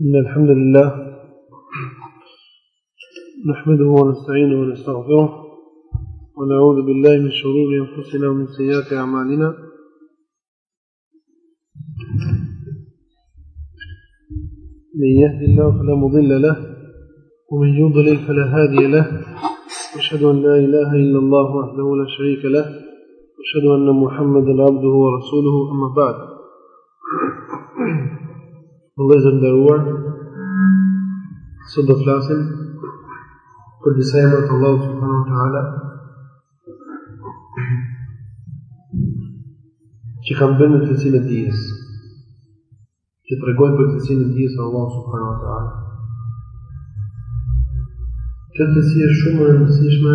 إن الحمد لله نحمده ونستعينه ونستغفره ونعوذ بالله من شرور أنفسنا ومن سيئات أعمالنا من يهدي الله فلا مضل له ومن يضلل فلا هادي له أشهد أن لا إله إلا الله وحده لا شريك له أشهد أن محمدا عبده ورسوله أما بعد Vëllezër të nderuar, sot do flasim për disa emra të Allahut subhanahu wa taala që kanë të bëjnë me cilësinë e dijes. Që tregojnë për cilësinë e dijes së Allahut subhanahu wa taala. Kjo cilësi është shumë e rëndësishme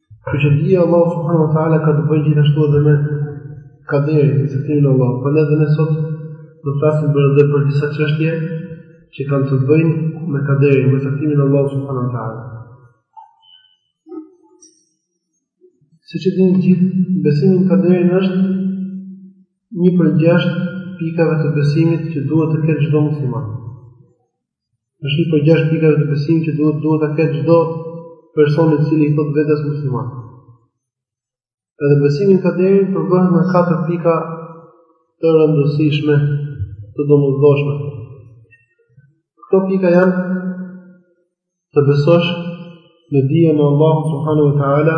Kështu që dija e Allahut subhanahu wa taala ka të bëjë gjithashtu edhe me kaderin, me caktimin e Allahut. Prandaj edhe ne sot do të flasim për edhe për disa çështje që kanë të bëjnë me kaderin, me caktimin e Allahut subhanahu wa taala. Siç e dini të gjithë, besimi në kaderin është një prej gjashtë pikave të besimit që duhet të ketë çdo musliman. Është një prej gjashtë pikave të besimit që duhet duhet ta ketë çdo person i cili i thotë vetes musliman. Edhe besimi në kaderin përbëhet me katër pika të rëndësishme, të domosdoshme. Këto pika janë të besosh në dijen e Allahut subhanahu wa taala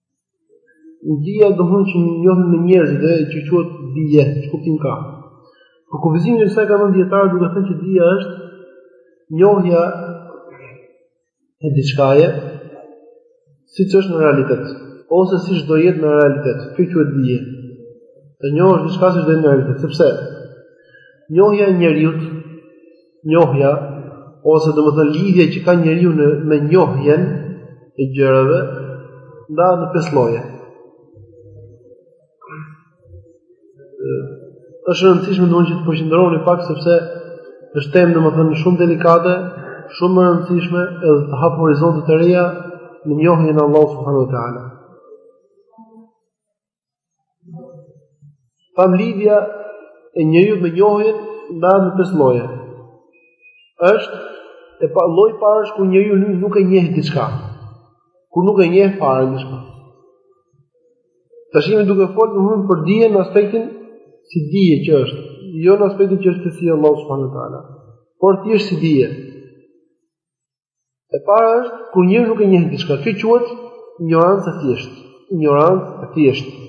Dija domethënë që e njohin njerëzit dhe që quhet dije, ç'kuptim ka. Po përkufizimin e saj e kanë dhënë dijetarët duke thënë që dija është njohja e diçkaje siç është në realitet ose siç do jetë në realitet. Kjo quhet dije. Të njohësh diçka siç do jetë në realitet, sepse njohja e njeriut Njohja ose domethënë lidhja që ka njeriu me njohjen e gjërave ndahet në pesë lloje. Është e rëndësishme domethënë që të përqendroheni pak sepse është temë domethënë shumë delikate, shumë e rëndësishme edhe të hap horizonte të reja në njohjen e Allahut subhanahu wa taala. Thamë lidhja e njeriut me njohjen ndahet në pesë lloje. Është e pa lloji i parë është kur njeriu nuk e njeh diçka. Kur nuk e njeh fare diçka. Tash jemi duke folur më shumë për dijen në aspektin si dije që është, jo në aspektin që është cilësi e Allahut subhanahu wa taala, por thjesht si dije. E para është kur njeriu nuk e njeh diçka, kjo quhet injorancë e thjeshtë, injorancë e thjeshtë.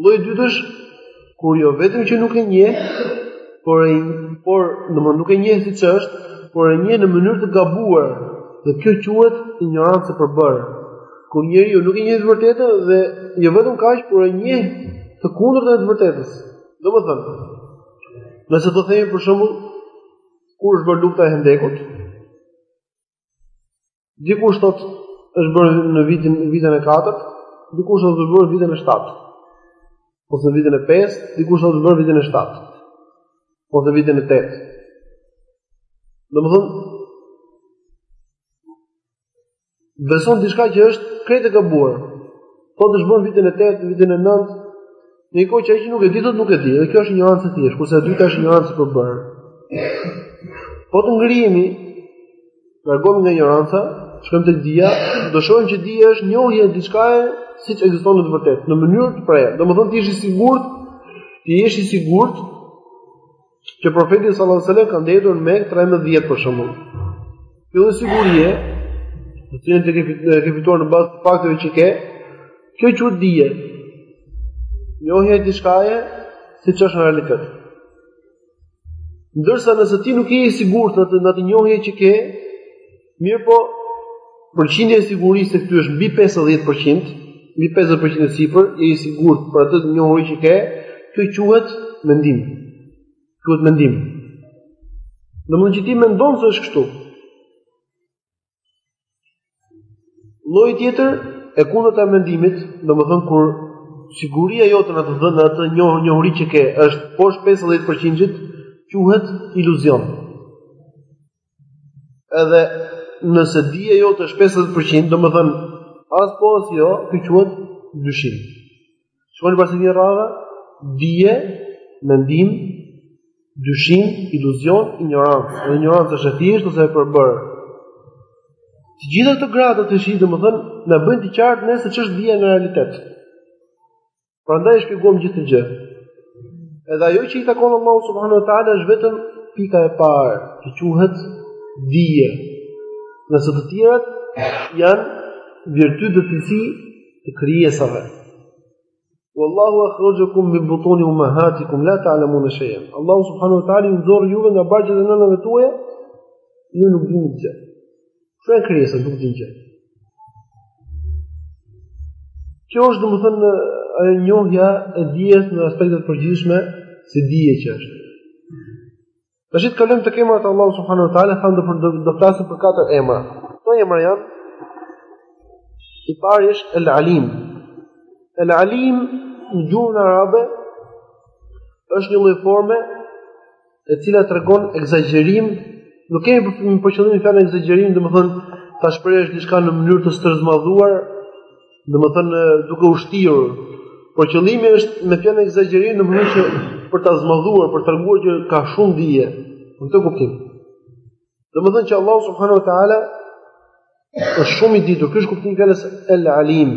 Lloji i dytë është kur jo vetëm që nuk e njeh, por e por domthonë nuk e njeh siç është, por e njeh në mënyrë të gabuar. Dhe kjo quhet injorancë e përbërë. Kur njeriu nuk e njeh të vërtetën dhe jo vetëm kaq, por e njeh të kundërtën e të vërtetës. Domethënë, nëse do themi për shembull Kur është bërë lufta e Hendekut? Dikush thotë është bërë në vitin e 4, dikush thotë është bërë vitin e 7. Ose në vitin e 5, dikush thotë është bërë vitin e 7. Ose në vitin e 8. Domethënë beson diçka që është krejt e gabuar. Thotë është bërë vitin e 8, vitin e 9, në kohë që ai nuk e di që nuk e di. Dhe kjo është injorancë e thjeshtë, kurse e dyta është injorancë e përbërë. Po të ngrihemi, largohemi nga injoranca, shkojmë tek dija, do shohim që dija është njohje e diçkaje siç ekziston në të vërtetë, në mënyrë të prerë. Domethënë ti je i sigurt, ti je i sigurt që profeti sallallahu alajhi wasallam ka ndenjur në Mekë 13 për shembull. Kjo është siguri, të cilën ti e ke fituar në bazë të fakteve që ke. Kjo quhet dije. Njohja e diçkaje siç është në realitet. Ndërsa nëse ti nuk je i sigurt në atë njohje që ke, Mirëpo, përqindja e sigurisë këtu është mbi 50%, mbi 50% e sipër, je i sigurt për atë njohuri që ke, kjo quhet mendim. Quhet mendim. Domethënë ti mendon se është kështu. Lloji tjetër, e kundërta e mendimit, domethënë kur siguria jote në atë të dhënë, në atë njohuri që ke, është poshtë 50%-it, quhet iluzion. Edhe nëse dija jote është pesëdhjetë për qind, domethënë, as po as jo, ky quhet dyshim. Shikoni pra një radhë, dije, mendim, dyshim, iluzion, injorancë. Dhe injoranca është e thjeshtë ose e përbërë. Të gjitha këto grada tashi, domethënë, na bëjnë të qartë ne se ç'është dija në realitet. Prandaj shpjeguam gjithë këtë gjë. Edhe ajo që i takon Allahu subhanahu wa taala është vetëm pika e parë, që quhet dije. Ndërsa të tjerat janë virtyte dhe cilësi të krijesave. Wallahu akhrajakum min butuni ummahatikum la ta'lamuna shay'an. Allahu subhanahu wa taala ju nxori juve nga barqet e nënave tuaja, ju nuk dinit gjë. Pra krijesa nuk din gjë. Kjo është domethënë ajo njohja e dijes në aspektet e përgjithshme si dije që është. Tash të kalojmë tek emrat e Allahu subhanahu wa taala, thamë do flasim për katër emra. Këto emra janë i pari është El Alim. El Alim në gjuhën arabe është një lloj forme e cila tregon ekzagjerim, nuk kemi për, për qëllim fjalën ekzagjerim, domethënë ta shprehësh diçka në mënyrë të stërmadhuar, domethënë duke u shtirur. Por qëllimi është me fjalën ekzagjerim do të thotë që për ta zmadhuar, për treguar që ka shumë dije. Në këtë kuptim. Domethënë që Allahu subhanahu wa taala është shumë i ditur, ky është kuptimi i fjalës El Alim.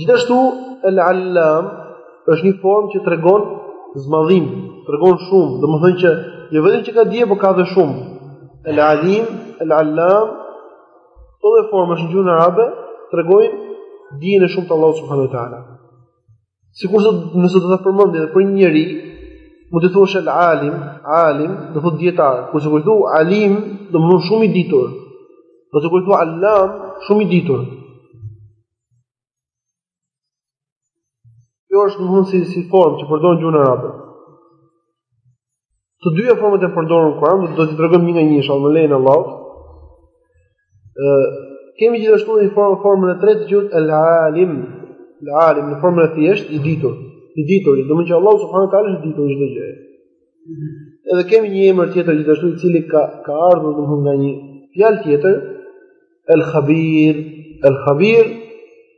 Gjithashtu El Alam është një formë që tregon zmadhim, tregon shumë, domethënë që jo vetëm që ka dije, por ka dhe shumë. El Alim, El Alam, këto dy forma në gjuhën arabe tregojnë dijen e shumë të Allahut subhanahu wa taala. Sikurse nëse do ta përmendni edhe për një njeri, mund të thuash el alim, alim, do thotë dietar. Kurse kur thua alim, domethënë shumë i ditur. Po të thuash alam, shumë i ditur. Kjo është domethënë si si formë që përdoret në gjuhën arabe. Të dyja format janë përdorur në Kuran, do t'i tregojmë një nga një inshallah me lejen e Allahut. Ë kemi gjithashtu një formë formën e tretë që është al-alim. Al-alim në formën e thjeshtë i ditur. I ditur, do të thotë që Allah subhanahu wa taala është i ditur çdo gjë. Edhe kemi një emër tjetër gjithashtu i cili ka ka ardhur domethënë nga një fjalë tjetër, al-khabir, al-khabir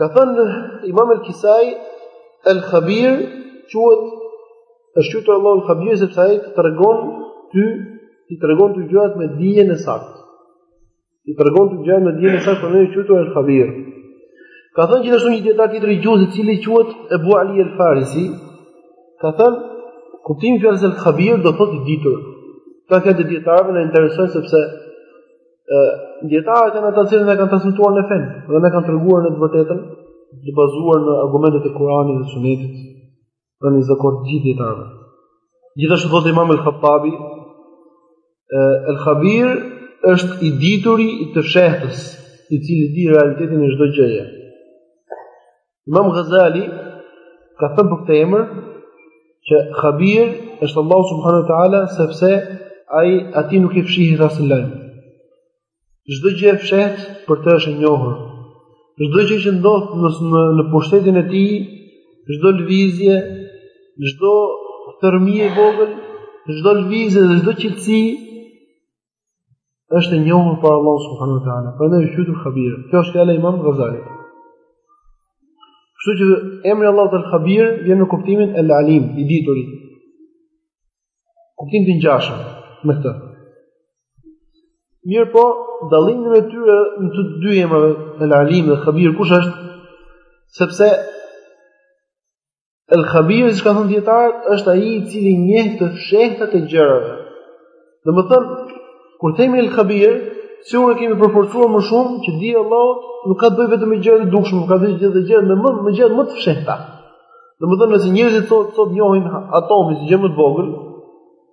Ka thënë Imam al-Kisai al-Khabir quhet është quajtur Allah al-Khabir sepse ai të tregon ty, t'i tregon ty gjërat me dijen e saktë. T'i tregon ty gjërat me dijen e saktë prandaj është quajtur al-Khabir. Ka thënë gjithashtu një dietar tjetër i gjuhës i cili quhet Abu Ali al-Farisi, ka thënë kuptimi i fjalës al-Khabir do thotë i ditur. Pra, këta dietarë na interesojnë sepse ë dietarët janë ata që na kanë transmetuar neve fenë dhe na kanë treguar ne të vërtetën të bazuar në argumentet e Kuranit dhe Sunetit dhe ne i zgjodhëm këta dietarëve. Gjithashtu thotë Imam al-Khattabi ë al-Khabir është i dituri i të fshehtës, i cili di realitetin e çdo gjëje. Imam Ghazali ka thënë për këtë emër që Khabir është Allahu subhanahu wa taala sepse ai atij nuk i fshihet asnjë lajm. Çdo gjë e fshehtë për të është e njohur. Çdo gjë që ndodh në në, në pushtetin e tij, çdo lëvizje, çdo thërrmie e vogël, çdo lëvizje dhe çdo qetësi është e njohur për Allah subhanahu wa taala. Prandaj është quajtur Khabir. Kjo është fjala e Imam Ghazalit. Kështu që emri i Allahut Khabir vjen në kuptimin e Alim, i dituri. Kuptim të ngjashëm me këtë. Mirëpo, dallimi midis këtyre dy emrave, El Alim dhe Khabir, kush është? Sepse El Khabir, siç ka thënë dijetarët, është aji i cili njeh të fshehtat e gjërave. Domethënë, kur themi El Khabir, sikur e kemi përforcuar më shumë, që dija Allahut nuk ka të bëjë vetëm me gjërat e dukshme, po ka të bëjë dhe gjërat me më, me gjërat më të fshehta. Domethënë, nëse njerëzit sot, sot njohin atomin si gjë më të vogël,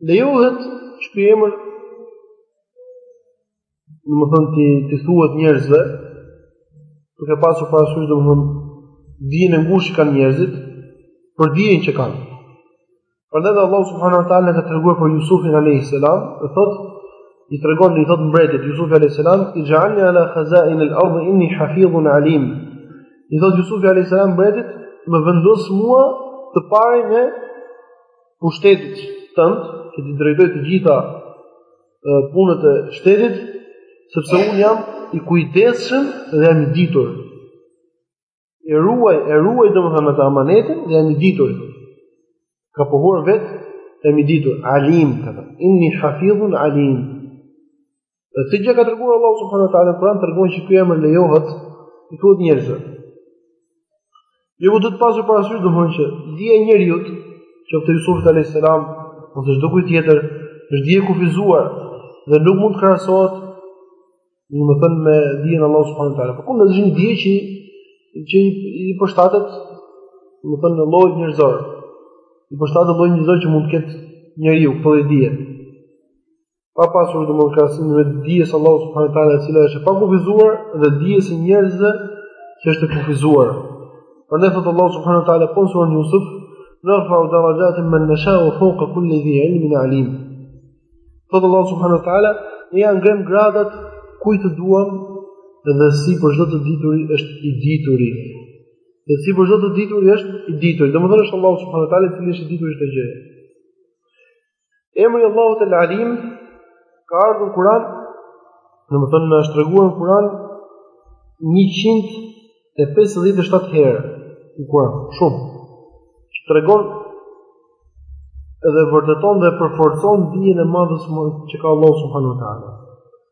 Lejohet që ky emër domethënë të t'u thuhet njerëzve duke pasur parasysh domethënë dijen e ngushtë që kanë njerëzit për dijen që kanë prandaj Allahu subhanahu wa ta'ala ka treguar për Jusufin a.s. dhe thot i tregon dhe i thot mbretit Jusufi a.s. ixh'alni ala khazain el erdi inni hafidhun alim i thot Jusufi a.s. mbretit më vendos mua të parin e pushtetit tënd që t'i drejtoj të gjitha punët e shtetit, sepse unë jam i kujdesshëm dhe jam i ditur. E ruaj, e ruaj domethënë atë amanetin dhe jam i ditur. Ka pohuar vetë jam i ditur, alim, ka thënë. Inni hafidhun alim. Dhe këtë gjë ka treguar Allahu subhanahu wa taala Kur'an tregon që ky emër lejohet t'u thuhet njerëzve. Gjithmonë duke pasur parasysh domethënë që dija e njeriu qoftë Yusuf alayhis salam ose çdokujt tjetër është dije e kufizuar dhe nuk mund të krahasohet domethënë me dijen e Allahut subhanahu ta'ala. Por ka një dije që, që i, i përshtatet, domethënë llojit njerëzor. I përshtatet llojit njerëzor që mund të ketë njeriu, pra dhe dijen. pa pasur domethënë krahasim mes dijes së Allahut subhanahu wa taala e cila është e pakufizuar dhe dijes së njerëzve që është e kufizuar. Prandaj thot Allahu subhanahu wa taala po në suren Yusuf, "Narfa darajat man nasha wa fawqa kulli dhi ilmin alim." Thot Allahu subhanahu wa taala, "Ne ia ngremë gradat kujt të duam dhe sipër çdo të dituri është i dituri." Dhe sipër çdo të dituri është i dituri. Domethënë është Allahu subhanahu wa taala i cili është i dituri për çdo gjë. Emri i Allahut El Alim ka ardhur në Kur'an, domethënë na është treguar në Kur'an 157 herë në Kur'an, shumë. Tregon edhe vërteton dhe përforcon dijen e madhe që ka Allahu subhanahu wa taala.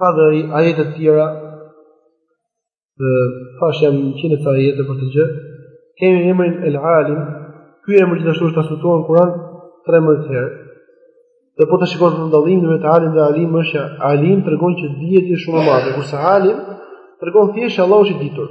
Ka dhe ajete të tjera, që flasin për këtë gjë ajete për këtë gjë, kemi emrin El Alim, ky emër gjithashtu është trajtuar në Kuran, trembëdhjetë herë, dhe po të shikoni dallimi ndërmjet Alim dhe Alim, është Alim tregon që dija e tij shumë e madhe, kurse Alim tregon thjesht që Allahu është i ditur,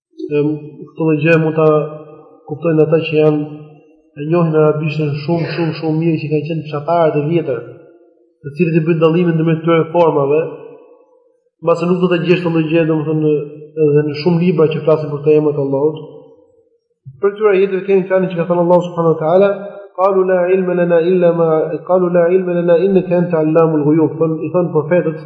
Këtë lloj gjëje mund të kuptojnë ata që janë e njohin arabishtën shumë, shumë, shumë mirë që kanë qenë dijetarët e vjetër, të cilët i bëjnë dallimin ndërmjet këtyre formave, mbase nuk do ta gjesh këtë lloj gjëje, domethënë, edhe në shumë libra që flasin për emrat e Allahut, për këtë ajet tjetër kemi fjalën që ka thënë Allahu subhanahu ta'ala, kalu la ilme lena illa ma, kalu la ilme lena inneke ente allamul gujub, i thënë profetët,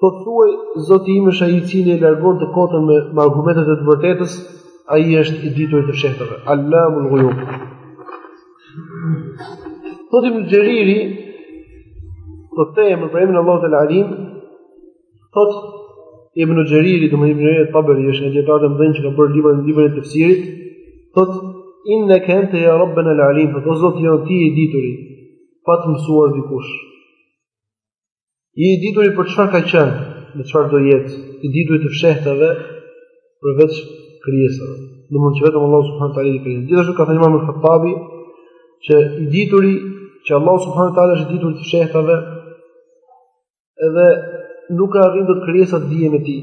Po thuaj, Zoti im është ai i cili e largon të kotën me, me argumentet e të vërtetës, ai është i dituri i të fshehtave. Allamul ghuyub. Thot Ibn Xheriri, po jemi për emrin e Allahut El Alim, thot Ibn Xheriri, domethënë Ibn Xheriri Taberi, është nga dijetarët e mëdhenj që ka bërë librin e, librin e tafsirit, thot innaka anta ya rabbana al-alim, thot, o Zoti ynë, ti je i dituri, pa të mësuar dikush. Je i dituri për çfarë ka qenë, dhe çfarë do jetë, i dituri i të fshehtave përveç krijesave. Domethënë që vetëm Allahu subhanahu teala i di. Gjithashtu ka thënë Imam Khattabi që i dituri që Allahu subhanahu teala është i dituri i të fshehtave edhe nuk e arrijnë dot krijesat dijen e tij.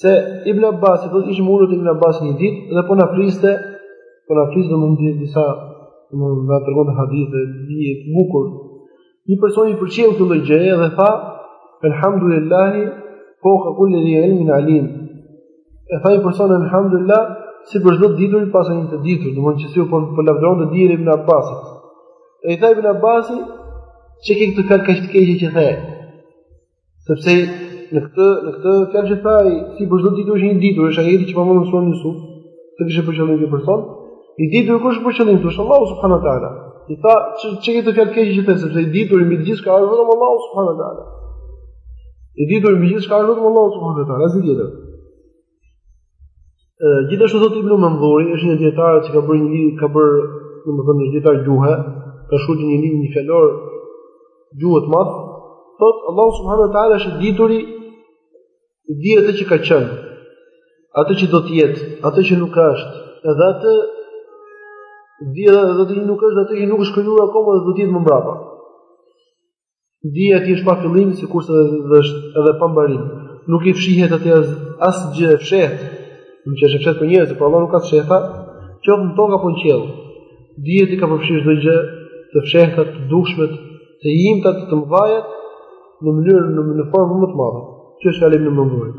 Se Ibn Abbas, i thotë, ishim ulur të Ibn Abbas një ditë dhe po na fliste, po na fliste domethënë disa, na tregonte hadithe, gjëra të bukura. Një person i pëlqeu kjo lloj gjëje dhe tha, "Elhamdulillah, fauka kulli dhi ilmin alim." E tha ai person elhamdulillah, sipër çdo dituri paska një të ditur, domethënë që sikur po, po lavdëronte dijen e Ibn Abbasit. E i tha Ibn Abbas, "Ç'e ke këtë fjalë kaq të keqe që the?" Sepse në këtë në këtë fjalë që tha ai, sipër çdo dituri është një i ditur, është ajeti që pamë në suren Yusuf, s'e kishte për qëllim një person, i ditur kush është për qëllim, është Allahu subhanahu wa taala. I tha, ç'e ke këtë fjalë të keqe që the, sepse i ditur mbi gjithçka është vetëm Allahu subhanahu wa taala. I ditur mbi gjithçka është vetëm Allahu subhanahu wa taala, asgjë tjetër. Gjithashtu thotë Ibn Manzuri, është një dijetar që ka bërë një libër, ka bërë, domethënë një dijetar gjuhe, ka shkruar një libër një fjalor gjuhe të madh, thotë Allahu subhanahu wa taala është i dituri i di atë që ka qenë, atë që do të jetë, atë që nuk ka, është, edhe atë di edhe atë që nuk është, atë që nuk është krijuar akoma dhe do të jetë më mbrapa. Dija e tij është pa fillim, sikurse është edhe pa mbarim. Nuk i fshihet atij asgjë e fshehtë. Është e fshehtë për njerëz, për Allahun nuk ka fshehta, qoftë në tokë apo në qiell. Dija e tij ka përfshirë çdo gjë, të fshehtat, të dukshmet, të imtat, të mëdhatë, në mënyrë në në formën më të madhe. Kjo është alim në mëngjes.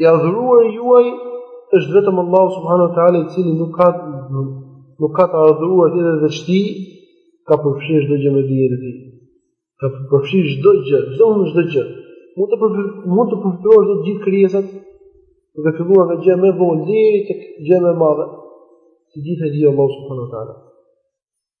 I adhuruari juaj është vetëm Allah subhanu wa ta'ala i cili nuk ka nuk ka të adhuruar tjetër veç tij ka përfshirë çdo gjë me dije dhe ka përfshirë çdo gjë çdo çdo gjë mund të mund të përfshirë çdo të gjithë krijesat duke filluar nga gjëja më e vogël deri te gjëja më e madhe të gjitha i di Allah subhanu wa ta'ala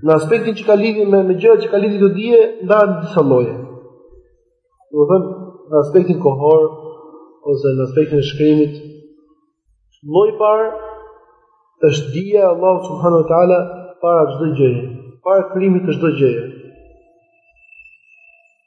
Në aspektin që ka lidhje me me gjëra që ka lidhje te dija, ndahen disa lloje. Domethënë në aspektin kohor ose në aspektin e shkrimit, lloji i parë është dija e Allahut subhanuhu teala para çdo gjëje, para krijimit të çdo gjëje.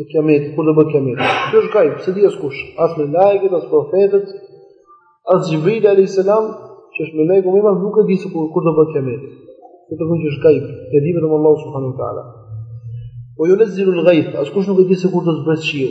e kiametit, kur do bëhet kiameti. Kjo është gajb, pse di askush, as melaiket, as profetët, as Xhibril alayhis salam, që është melaiku më i madh, nuk e di se kur kur do bëhet kiameti. Kjo të thonë që është gajb, e di vetëm Allahu subhanahu wa taala. Wa junezilul gajth, askush nuk e di se kur do zbresë shiu.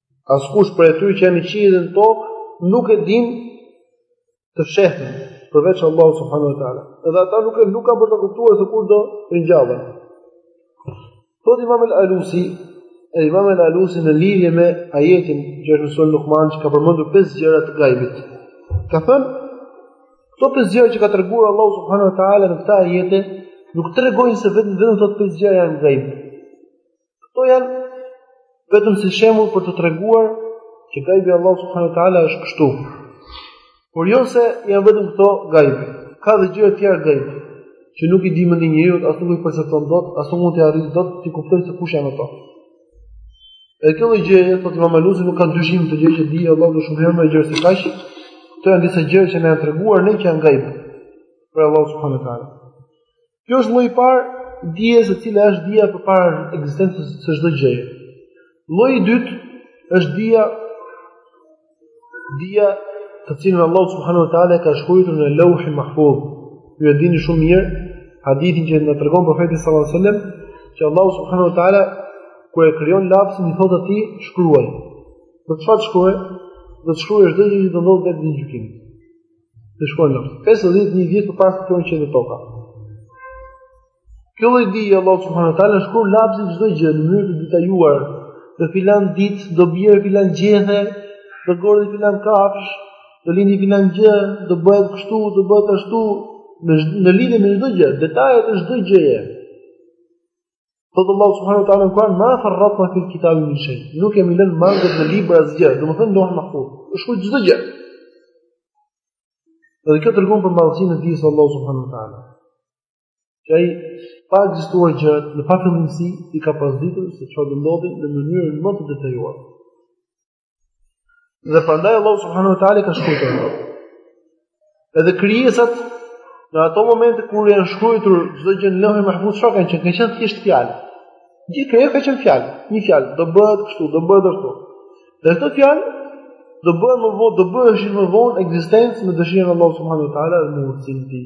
Askush prej atyre që janë në qiej dhe në tokë, nuk e din të fshehtën, përveç Allah subhanu e tala. Edhe ata nuk e nuk ka për të kuptuar se kur do ringjallen. Thotë imam el alusi, e imam el alusi në lidhje me ajetin që është në suren Lukman që ka përmendur 5 gjëra të gajbit. Ka thënë, këto 5 gjëra që ka treguar Allah subhanu e tala në këtë ajet, nuk tregojnë se vetëm vetëm këto 5 gjëra janë gajbi. Këto janë vetëm si shembull për të treguar që gajbi i Allahut subhanahu wa taala është kështu. Por jo se janë vetëm këto gajbi. Ka dhe gjëra të tjera gajbi që nuk i di më njeriu, as nuk i percepton dot, as nuk mund të arrijë dot t'i kuptojë se kush janë ato. E kjo lloj dije thotë imam Alusi nuk ka dyshim dija që di Allahu shumë herë më e gjerë se kaq. Këto janë disa gjëra që na janë treguar ne që janë gajbi. Për Allahu subhanahu wa taala. Kjo është lloji i parë i dijes e cila është dija përpara ekzistencës së çdo gjëje. Lloji i dytë është dija dija të cilën Allah subhanahu wa taala ka shkruar në Lauhin Mahfuz. Ju e dini shumë mirë hadithin që na tregon profeti sallallahu alajhi wasallam që Allah subhanahu wa taala kur e krijon lapsin i thotë atij shkruaj. Thotë çfarë të shkruaj? Thotë shkruaj çdo gjë që do ndodhë deri në gjykim. Të shkruajë 50.000 vjet përpara se të krijonte qiejt e tokën. Kjo lloj dije, Allah subhanu wa ta'ala, shkruan lapsi çdo gjë, në mënyrë të detajuar, në filan ditë, do bjerë filan gjethe, do ngordhë filan kafsh, do lindë filan gjë, do bëhet kështu, do bëhet ashtu, në, në lidhje me çdo gjë, detajet e çdo gjëje. Thotë Allahu subhanahu wa taala në Kur'an, "Ma farratna fil kitabi min shay." Nuk kemi lënë mangët në libra asgjë, domethënë në Leuhi Mahfuz. Është shkruajtur çdo gjë. Dhe kjo tregon për madhësinë e dijes së Allahu subhanahu wa taala. Që ai pa ekzistuar gjë, në pafundësi i ka pas ditur se çfarë do ndodhi në mënyrën më të detajuar. Dhe prandaj Allahu subhanahu wa taala i ka shkruar. Edhe krijesat në ato momente kur janë shkruar çdo gjë në Leuhi Mahfuz s'do kenë qenë, kanë qenë thjesht fjalë. Gjithë krijesat kanë qenë fjalë, një fjalë, do bëhet kështu, do bëhet ashtu. Dhe këto fjalë do bëhen më vonë, do bëheshin më vonë ekzistencë me dëshirën e Allahut subhanahu wa taala dhe me urtësinë e tij.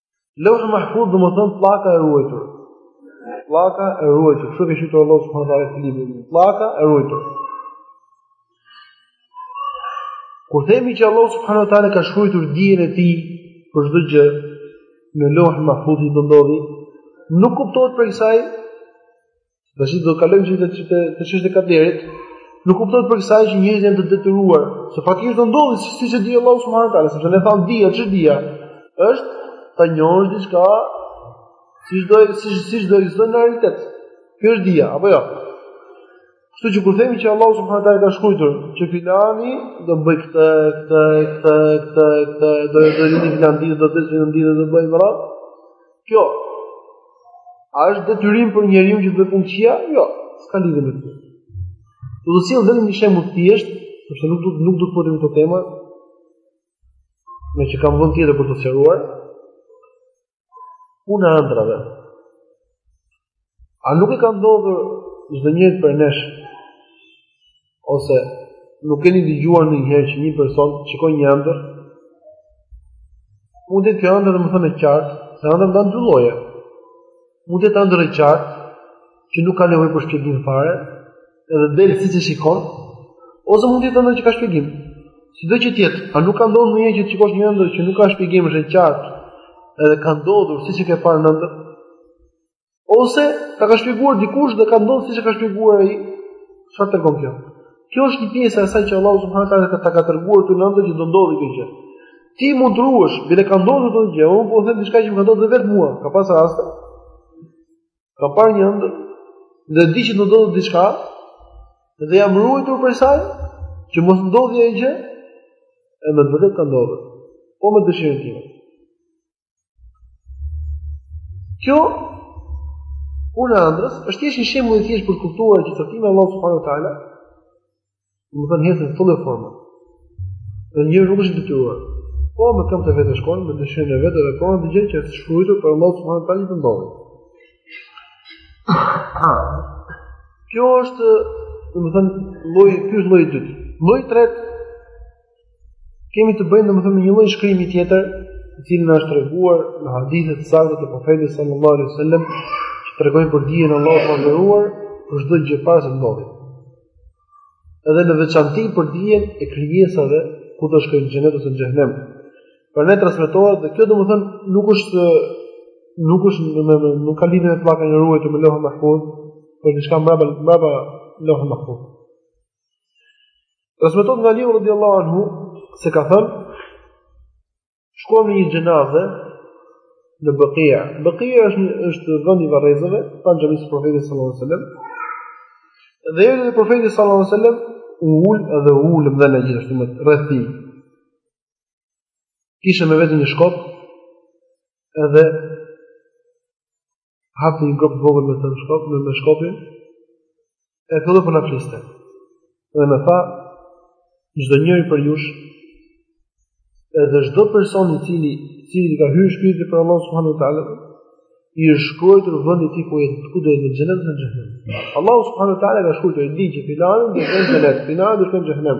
Leuhi Mahfud domethënë pllaka e ruajtur. Pllaka e ruajtur. Kështu e ka quajtur Allah subhanahu wa taala librin. Pllaka e ruajtur. Kur themi që Allah subhanahu ka shkruajtur dijen e tij për çdo gjë në Leuhi Mahfud që do ndodhi, nuk kuptohet prej kësaj Dhe tashi do të kalojmë te te te çështja e kaderit, nuk kuptohet prej kësaj që njerëzit janë të detyruar, se faktikisht do ndodhi si siç e di Allahu subhanahu wa taala, sepse ne thamë dija, ç'është dija? Është ta njohësh diçka siç do siç siç ekziston në realitet. Kjo është dija, apo jo? Kështu që kur themi që Allahu subhanahu wa taala ka shkruar që filani do bëjë këtë, këtë, këtë, këtë, këtë, do të bëjë një filan ditë, do të bëjë një ditë, do të bëjë më radh. Kjo a është detyrim për njeriun që të bëjë të këqija? Jo, s'ka lidhje me këtë. Do të sjell vetëm një shembull të thjeshtë, sepse nuk do nuk do të futem në këtë temë. Meqë kam vend tjetër për ta sqaruar. Puna e ëndrrave. A nuk i ka ndodhur çdonjërit prej nesh ose nuk keni dëgjuar ndonjëherë që një person shikon një ëndërr? Mund të jetë ëndërr, domethënë e qartë, se ëndrra ndahet dy lloje. Mund të jetë ëndërr e qartë që nuk ka nevojë për shpjegim fare, edhe del siç e shikon, ose mund të jetë që ka shpjegim. Sido që të jetë, a nuk ka ndodhur ndonjëherë që të shikosh një ëndërr që nuk ka shpjegim është e qartë? Edhe ka ndodhur siç e ke parë në ëndërr? Ose ta ka shpjeguar dikush dhe ka ndodhur siç e ka shpjeguar ai, çfarë tregon kjo? Kjo është një pjesë e asaj që Allahu subhanahu teala ta ka treguar ty në ëndërr që do ndodhi kjo gjë. Ti mund të ruhesh, bile ka ndodhur kjo gjë, unë po them diçka që më ka ndodhur vetë mua, ka pas raste. Kam parë një ëndërr dhe di që do ndodhë diçka dhe jam ruajtur prej saj që mos ndodhi ajo gjë, e me të vërtetë ka ndodhur. Po me dëshirën time. Kjo punë e ëndrrës, është thjesht një shembull i thjeshtë për kuptuar që shkrimi i Allahut subhanu ta'ala, domethënë është në këtë formë. Dhe njeriu nuk është detyruar. Po, me këmbët e veta shkon, me dëshirën e vet dhe kryen atë gjë që është shkruajtur prej Allahut subhanu ta'ala që të ndodhë. Kjo është, domethënë, lloji, ky është lloji i dytë. Lloji i tretë, Kemi të bëjmë domethënë me një lloj shkrimi tjetër, i cili na është treguar në hadithe të sakta të profetit sallallahu alaihi wasallam, që tregojnë për dijen e Allahut të madhëruar për çdo gjë para se të ndodhë. Edhe në veçanti për dijen e krijesave ku do shkojnë në xhenet ose në xhehenem. Për ne transmetohet dhe kjo domethën nuk është nuk është në me, me, nuk ka lidhje me pllakën e ruajtur me leuhi mahfudh, por diçka mbrapa mbrapa leuhi mahfudh. Transmetohet nga Aliu radhiyallahu anhu se ka thënë shkuam në një xhenaze në Bëkia. Bëkia është një është vendi i varrezave, pas xhamisë së Profetit sallallahu alajhi wasallam. Dhe erdhi Profeti sallallahu alajhi wasallam u ul dhe u ulëm dhe ne gjithashtu me rreth tij. Kishte me vete një shkop edhe hapi një gropë të vogël me të me shkop, me me shkopin e tij dhe po na fliste. Dhe me tha, çdo njëri prej jush, edhe çdo person i cili, i cili ka hyrë shpirti prej Allahut subhanu ta'ala, i është shkruajtur vendi i tij ku jetë, ku do jetë në xhenet në xhehenem. Allah subhanu ta'ala ka shkruajtur, di që filani do shkojë në xhenet, filani do shkojë në xhehenem.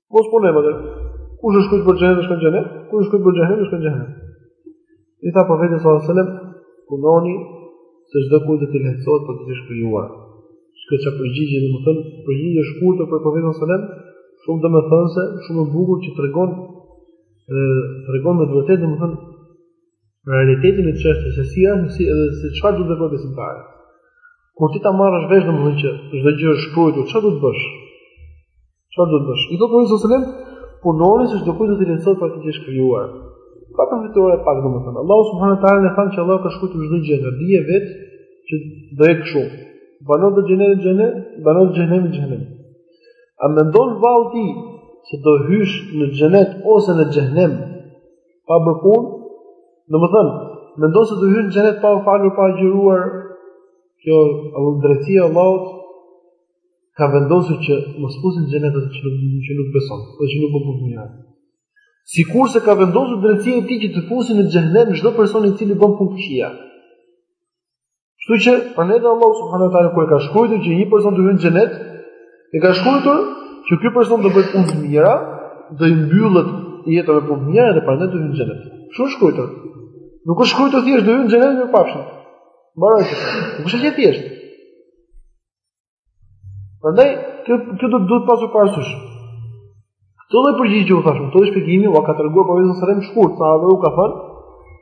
Mos punojmë vallë. Kush është shkruajtur për xhenet është në xhenet, kush është shkruajtur për xhehenem është në xhehenem. I tha profeti sallallahu alajhi wasallam, punoni se çdokujt do t'i lehtësohet për atë që është krijuar. Kjo çka përgjigje do të thon, përgjigje e shkurtër prej profetit sallallahu alajhi wasallam, shumë domethënëse, shumë e bukur që tregon ë tregon me vërtetë domethën realitetin e çështjes se si janë si edhe se çfarë duhet të bëjë besimtari. Kur ti ta marrësh vesh domethën që çdo gjë është shkruar, çfarë do të bësh? Çfarë do të bësh? I thotë Profeti sallallahu alajhi wasallam, punoni se çdokujt do t'i lehtësohet për atë që është krijuar. Pa të meditojmë pak domethënë. Allahu subhanahu wa taala tha që Allah ka shkruar çdo gjë në dijen e vet që do jetë kështu. Banorët e xhenetit në xhenet, banorët e xhehenemit në xhehenem. A mendon vallë ti se do hysh në xhenet ose në xhehenem pa bërë punë? Domethënë, mendon se do hysh në xhenet pa u falur, pa agjëruar? Kjo është drejtësia e Allahut ka vendosur që mos fusë në xhenet atë që nuk dinë që nuk beson, atë që nuk bën punë mirë. Sikurse ka vendosur drejtësia e tij që të fusë në xhehenem çdo person i cili bën punë të këqija. Kështu që prandaj Allah subhanahu wa taala kur e ka shkruar që një person të hyjë në xhenet, e ka shkruar që ky person do bëjë punë të mira, do i mbyllet jeta me punë të mira dhe prandaj do hyjë në xhenet. Kështu është shkruar. Nuk është shkruar thjesht do hyjë në xhenet me pafshën. Mbaroi. Nuk është e thjeshtë. Prandaj kjo kjo do të duhet pasur parasysh. Këto lloj përgjigje që u thashë, këto shpjegimi u ka treguar profeti sëlem shkurt, sahabëve u ka thënë,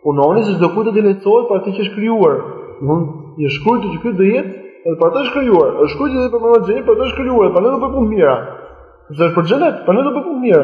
punoni se çdokujt do t'i lehtësohet për atë që është krijuar. Domthon, është shkruar që ky do jetë edhe për atë që është krijuar. Është shkruar që do të përmendë gjeni për atë që është krijuar, prandaj do bëj punë mira. Dhe për xhenet, prandaj do bëj punë mira.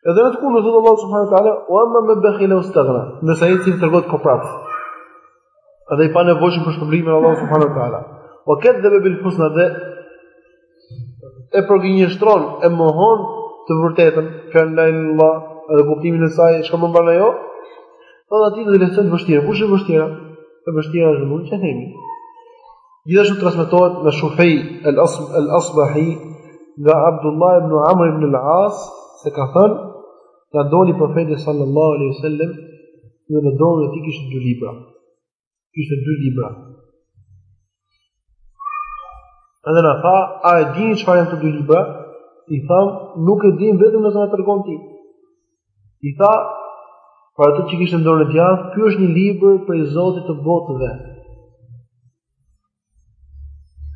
Edhe në të kundër thotë Allahu subhanahu wa taala, "Wa amma man bakhila wastaghna", ndërsa ai i cili tregohet koprrac. Edhe i panevojshëm për shpërblimin e Allahut subhanahu wa taala. Wa kadhaba bil husna dhe e përgënjeshtron, e mohon të vërtetën, fjalën la ilahe illallah, edhe kuptimin e saj, çka më bën ajo? Thotë atij do t'i lehtësohet e vështira, kush është vështira? E vështira është mund të themi. Gjithashtu transmetohet nga Shufej al-Asbahi nga Abdullah ibn Amr ibn al-As se ka thënë na doli profeti sallallahu alaihi wasallam dhe në dorën e tij kishte dy libra. Kishte dy libra. Edhe na tha, a e dini çfarë janë këto dy libra? I thamë, nuk e dim vetëm nëse na tregon ti. I tha, për atë që kishte në dorën e djathtë, ky është një libër prej Zotit të botëve.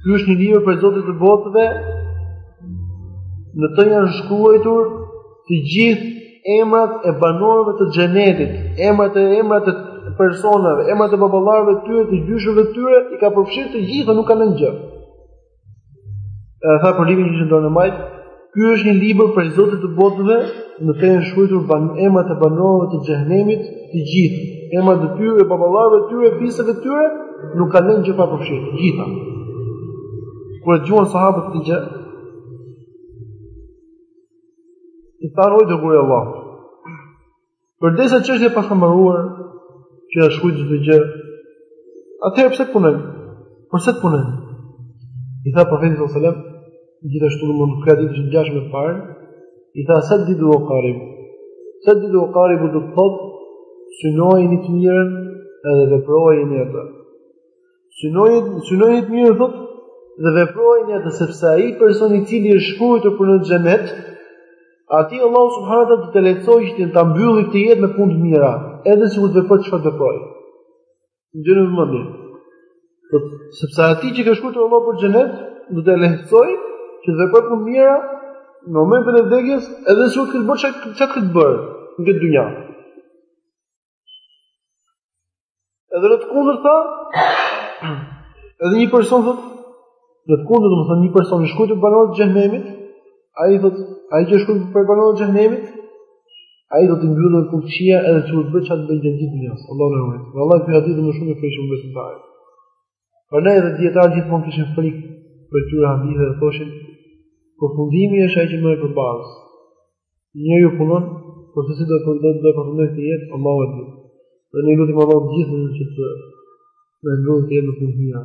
Ky është një libër prej Zotit të botëve, në të janë shkruajtur të gjithë emrat e banorëve të xhenetit, emrat e emrat e personave, emrat e baballarëve të tyre, të gjyshëve të tyre, i ka përfshirë të gjitha, nuk kanë lënë gjë. E tha për librin që kishte në dorën e majtë, ky është një libër prej Zotit të botëve, në të janë shkruajtur ban emrat e banorëve të xhehenemit, të gjithë, emrat e tyre, baballarëve të tyre, fiseve të tyre, nuk ka lënë gjë pa përfshirë, të gjitha. Kur e dëgjuan sahabët këtë gjë, i thanë o i dërguari i Allahut Përderisa çështja paska mbaruar, qenka shkruajtur çdo gjë, atëherë përse të punojmë? Përse të punojmë? I tha profeti sëlem, gjithashtu në fund këtij hadithi që ngjason me të parin, i tha seddidu ue karibu. Seddidu ue karibu do të thotë, synojeni të mirën edhe veprojeni atë. Synoje, synoje të mirën thot dhe veproje atë sepse ai person i cili është shkruar për në xhenet, atij Allahu subhanahu wa taala do të lehtësojë që ta mbyllë këtë jetë me punë të mira, edhe sikur të bëjë çfarë të bëjë. Ndërë më mëndi. Thot, sepse atij që e ka shkruar Allahu për xhenet, do të lehtësojë që të bëjë punë të mira në momentin e vdekjes, edhe sikur të bëjë çfarë të bëjë në këtë dynja. Edhe në të kundërt tha, edhe një person thot, në të kundërt domethënë një person i shkrujtur banorët e xhenemit, ai thot, ai që shkrujt prej banorëve të xhenemit, ai do ta mbyllë punë të këqija edhe sikur të bëjë çfarë të bëjë ditë ditë mos. Allahu na ruajt. Vallahi ky hadith është shumë i frikshëm për besimtarin. Prandaj edhe dijetarët gjithmonë kishin frikë prej këtyre haditheve dhe thoshin përfundimi është ai që merret për bazë. Njeriu punon por se si do të do të përfundojë kjo jetë Allahu e di. Dhe ne lutim Allahu gjithmonë që të na ndodhë të jetë në punë.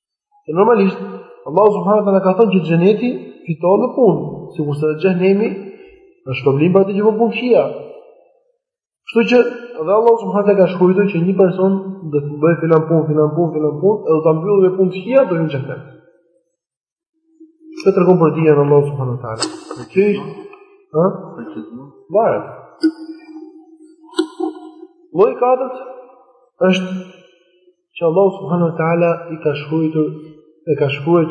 Dhe normalisht, Allah subhanahu wa taala na ka thënë që xheneti fitohet me punë, sikurse dhe xhenemi është shpërblim për atë që bën punë të këqija. Kështu që dhe Allah subhanahu wa taala ka shkrujtë që një person do të bëjë filan punë, filan punë, filan punë, edhe ta mbyllë me punë të këqija do të hyjë xhenem. Kështu tregon për dijen e Allah subhanahu wa taala. Në që ishtë? Ha? Në që ishtë? Varët. Lloji i katërt është që Allah subhanahu wa taala i ka shkruar e ka shkruar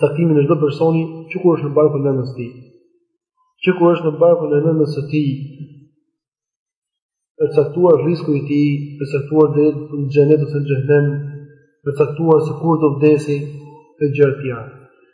caktimin e çdo personi që kur është në barkun e nënës së tij. Që kur është në barkun e nënës së tij, e caktuar risku i tij, e caktuar do jetë në xhenet ose në xhenem, e caktuar se kur do vdesi e gjëra të tjera.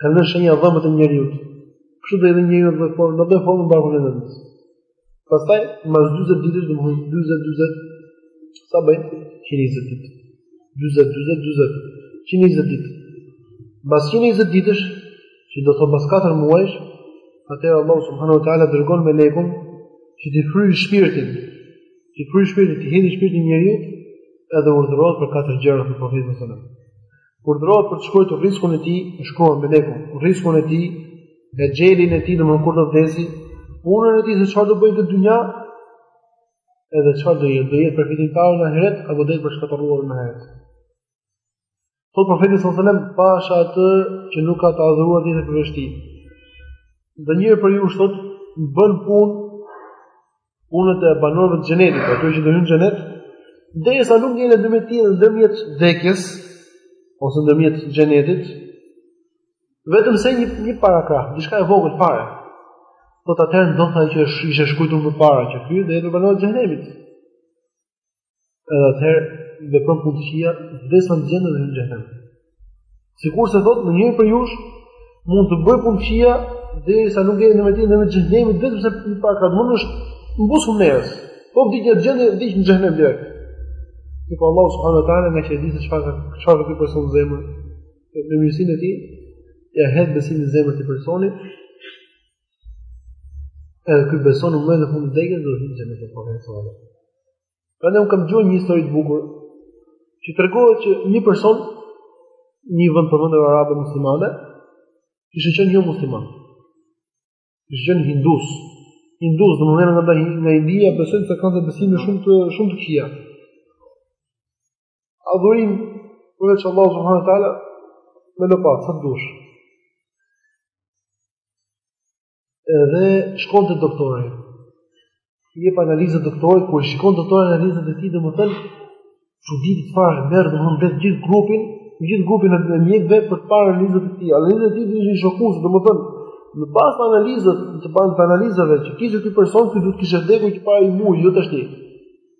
Ka në shenja domethënë të njeriut. Kështu dhe edhe njeriu merr formë, merr formë në barkun e nënës. Pastaj, mas 40 ditësh, domethënë 40-40, sa bëjnë? 120 ditë. 40-40-40, 120 ditë. Mas 120 ditësh, që do të thotë mas 4 muajsh, atëherë Allah subhanahu wa ta'ala dërgon melekun, që t'i fryjë shpirtin, t'i fryjë shpirtin, t'i hedhi shpirtin njeriut, edhe urdhërohet për 4 gjëra thotë profeti sallallahu alaihi wasallam. Urdhërohet për të shkruar riskun e tij, shkruan meleku riskun e tij, exhelin e tij domethënë kur do vdesi, punën e tij se çfarë do bëjë në këtë dynja, edhe çfarë do jetë, do jetë prej fitimtarëve në ahiret, apo do jetë prej të shkatërruarve në ahiret. Thotë profeti sallallahu alajhi wasallam, pasha atë që nuk ka të adhuruar tjetër përveç tij. Dhe njëri prej jush thotë, bën punë punët e banorëve të xhenetit, atyre që do hyjnë në xhenet, derisa nuk ngel ndërmjet tij dhe ndërmjet vdekjes ose ndërmjet xhenetit, vetëm se një një parakrah, diçka e vogël fare. Thot atëherë ndodh ajo që ishte shkrujtur më para që ky do jetë banorët e xhenemit. Edhe atëherë vepron punë të këqija deri sa të hyjë në xhenem. Sikur se thotë, njëri prej jush mund të bëj punë të këqija deri sa nuk është mes tij dhe xhenemit, vetëm se një pëllëmbë mund është mbusë mënyrës. Po vdi një gjendë dhe vdi në xhenem direkt. Mirëpo Allah subhanahu wa taala e di se çfarë çfarë ka në zemër. Me urtësinë e tij, ja hedh besimin në zemër këtij personi, Edhe ky beson në momentin e fundit të vdekjes do të hyjë në tokën e saj. Prandaj unë kam dëgjuar një histori të bukur që tregohet që një person në një vend të vendeve arabe muslimane kishte qenë një jo musliman. Kishte qenë hindus. Hindus domethënë nga India beson se kanë besime shumë të shumë të këqija. adhurojnë përveç Allah subhanahu wa taala edhe lopët sa të dush. Edhe shkon te doktori. I jep analizat doktorit, kur shikon doktori analizat e tij, domethënë çuditet fare, merr domethënë mbledh gjithë grupin, gjithë grupin e mjekëve për të parë analizat e tij. Analizat e tij ishin shokuese, domethënë në bazë të analizës, në bazë të analizave që kishte ky person, ky duhet të kishte vdekur që para një muaji, jo tash.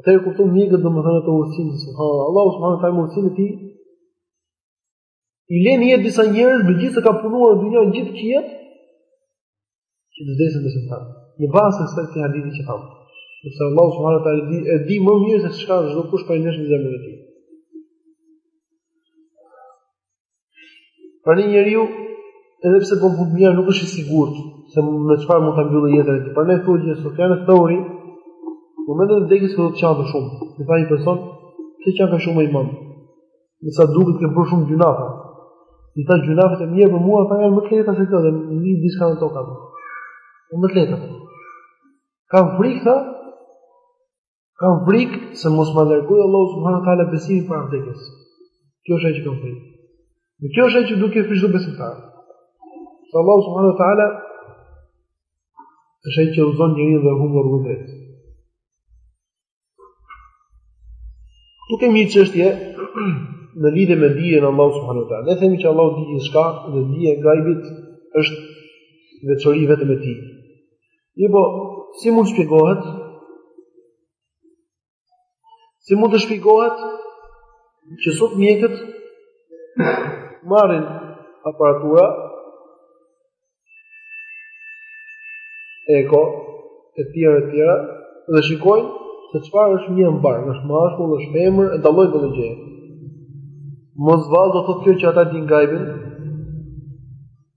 Atëherë kuptuan mjekët domethënë atë urtësinë, subhanallah. Allahu subhanahu taala me urtësinë e tij i lë në jetë disa njerëz megjithëse kanë punuar në dynja gjithë jetën që të vdesin me shëmtim. Në bazë të kësaj të hadithit që thamë. Sepse Allahu subhanahu taala di e di më mirë se çka çdokush po i fsheh në zemrën e tij. Pra njeriu edhe pse bën punë mirë nuk është i sigurt se me çfarë mund ta mbyllë jetën e tij. Prandaj thotë që Sufjan al-Thauri në momentin e vdekjes po qante shumë. I tha një person: po qan ka shumë, imam. Me sa duket ke bërë shumë gjynahe. I tha gjynahet e mia për mua ata janë më të lehta se kjo dhe ngre diçka në tokë. Më të lehta. Kam frikë Kam frikë se mos ma largojë Allahu subhanahu wa taala besimin para vdekjes. Kjo është ajo që kam frikë. Dhe kjo është ajo që duhet të frikësojë çdo besimtar. Se Allahu subhanahu wa taala është ai që udhëzon njeriun dhe humb rrugën e drejtë. Këtu kemi një çështje në lidhje me dijen e Allahut subhanahu wa taala. Ne themi që Allahu di gjithçka dhe dija e gajbit është veçori vetëm e tij. Mirëpo, si mund shpjegohet? Si mund të shpjegohet që sot mjekët marrin aparatura eko e tjera e tjera dhe shikojnë se çfarë është në bark, është mashkull, është femër e dallojnë këtë gjë. Mos vallë do të thotë që ata din gajbin,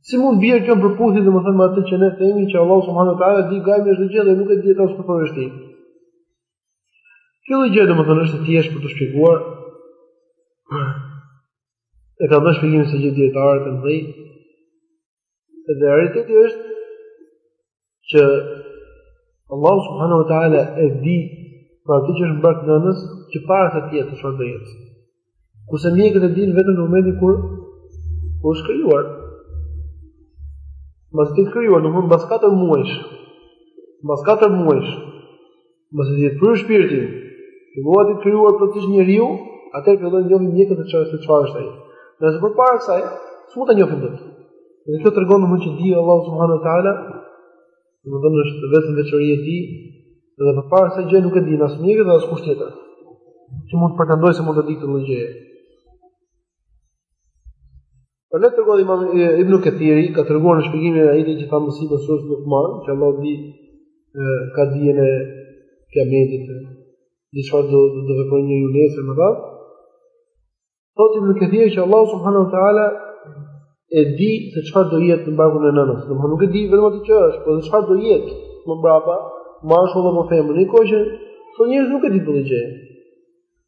Si mund bie kjo në përputhje domethënë me atë që ne themi që Allahu subhanahu wa taala di gajbin e çdo gjëje dhe nuk e di atë askush përveç tij. Kjo gjë domethënë është e thjeshtë për t'u shpjeguar. E kanë dhënë shpjegimin të gjithë dietarët e mëdhenj dhe realiteti është që Allah subhanahu wa taala e di për atë që është në bark nënës që para se të jetë çfarë do jetë. Kurse mjekët e dinë vetëm në momentin kur është krijuar. Mbasi të krijohet, domthonë mbas 4 muajsh. Mbas 4 muajsh Mbasi t'i fryjë shpirtin. të jetë krijuar plotësisht njeriu, atëherë fillojnë njohin mjekët se çfarë çfarë është ai. Dhe as përpara kësaj, s'mund ta njohin dot. Dhe kjo tregon domethënë që dija Allahut subhanahu wa taala, domethënë është vetëm veçori e tij, dhe përpara kësaj gjëje nuk e di as mjeku dhe askush tjetër që mund të pretendojë se mund të di këtë gjë. Prandaj dhe imam Ibn Këthiri, ka treguar në shpjegimin e ajetit që thamë më sipër surës Lukman, që Allah di ka dijen e kiametit, di çfarë do të veprojë njeriu nesër me radhë, Thot Ibn Kathir që Allah subhanahu wa taala e di se çfarë do jetë në barkun e nënës. Domethënë nuk e di vetëm atë që është, por çfarë do jetë mbrapa, mashkull apo femër. Në kohë që domethënë njerëzit nuk e dinë këtë gjë.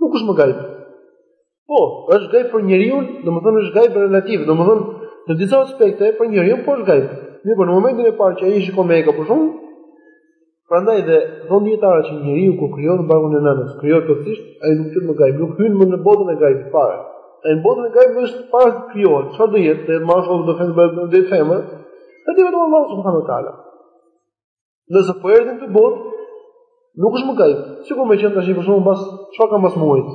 Nuk është më gajb. Po, është gajb për njeriun, domethënë është gajb relativ, domethënë në disa aspekte për njeriun po është gajb. Mirëpo në momentin e parë që ai shikon me eko për shkak Prandaj dhe thonë dietarët që njeriu kur krijohet në barkun e nënës, krijohet plotësisht, ai nuk quhet më gajb, nuk hyn më në botën e gajbit fare. Ai në botën e gajbit është para se të krijohet. Çfarë do jetë? Do mashkull domethënë bëhet apo do jetë femër. E di vetëm Allah subhanahu wa taala. Nëse po erdhi në këtë botë, nuk është më gajb. Sikur me qenë tash për shembull çfarë ka pas murit.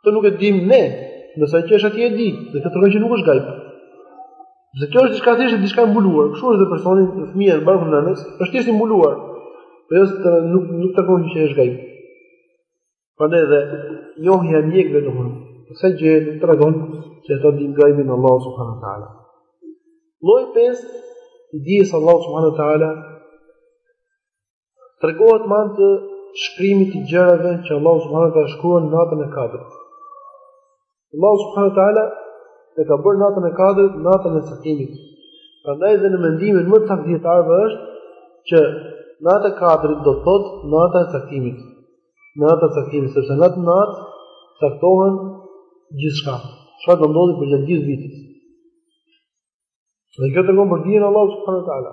Këto nuk e dim ne, ndërsa ai që është atje e di, dhe kjo tregon që nuk është gajb. Dhe kjo është diçka thjesht diçka e mbuluar. Kështu është dhe personi, fëmija në barkun e nënës, është thjesht i mbuluar. Po jo se nuk nuk tregon që është gajb. Prandaj dhe njohja e mjekëve domethënë të kësaj gjëje s'tregon që ata dinë gajbin e Allahut subhanahu wa taala. Lloji 5 i dijes Allahut subhanahu wa taala tregohet me anë të shkrimit të gjërave që Allah subhanahu wa taala shkruan në natën e Kadrit. Allahu subhanahu wa taala e ka bërë natën e Kadrit natën e caktimit. Prandaj dhe në mendimin më të saktë të dijetarëve është që nata e Kadrit do të thotë nata e caktimit. Nata e caktimit, sepse në atë natë caktohen gjithçka. Çfarë do ndodhi përgjatë gjithë vitit? Dhe kjo tregon për dijen e Allahut subhanu ta'ala.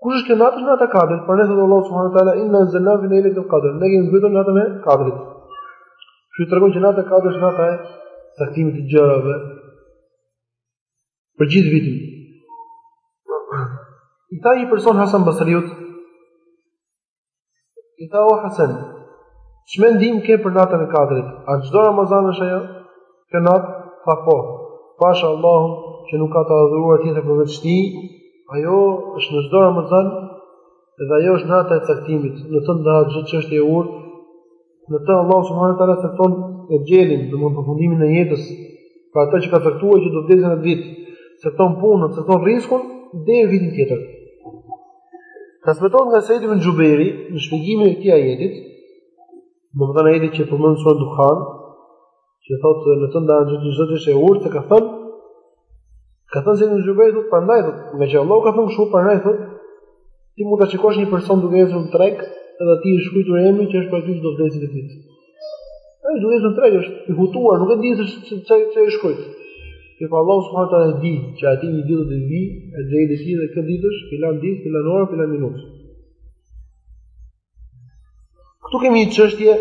Kur është nata e kadrit? Për ne thotë Allahu subhanahu wa taala inna anzalna fi lailatul qadr. Ne kemi zbritur natën e kadrit. Gjë që tregon që nata e kadrit është nata e caktimit të gjërave për gjithë vitin. I tha një person Hasan Basriut, I tha o Hasan, ç'mendim ke për natën e Kadrit? A çdo Ramazan është ajo? Kjo natë? Tha po. Pasha Allahun që nuk ka të adhuruar tjetër përveç tij. Ajo është në çdo Ramazan edhe ajo është nata e caktimit, në të ndahet çdo çështje e urtë Në të Allahu subhanahu wa taala cakton exhelin, domethënë përfundimin e jetës, për ata që ka caktuar që do të vdesin atë vit, cakton punën, cakton riskun deri vitin tjetër. Transmetohet nga Said ibn Jubairi në shpjegimin e këtij ajetit, domethënë ajetit që përmendëm sura Dukhan, që thotë në të ndahet çdo çështje e urtë, ka thënë, ka thënë Said ibn Jubairi, thotë, përndaj, thotë, nga që Allah ka thënë shumë, përndaj, thotë, ti mund të shikosh një person duke ecur në treg, edhe atij i është shkruajtur emri që është prej atyre që do të vdesë atë vit. E duke ecur në treg, është i hutuar, nuk e di se që, që, që e shkruajtur. Që po Allahu subhanahu wa taala e di, që ati një ditë do vijë, e do të vdesë këtë ditë, filan ditë, filan orë, filan minutës. Këtu kemi një çështje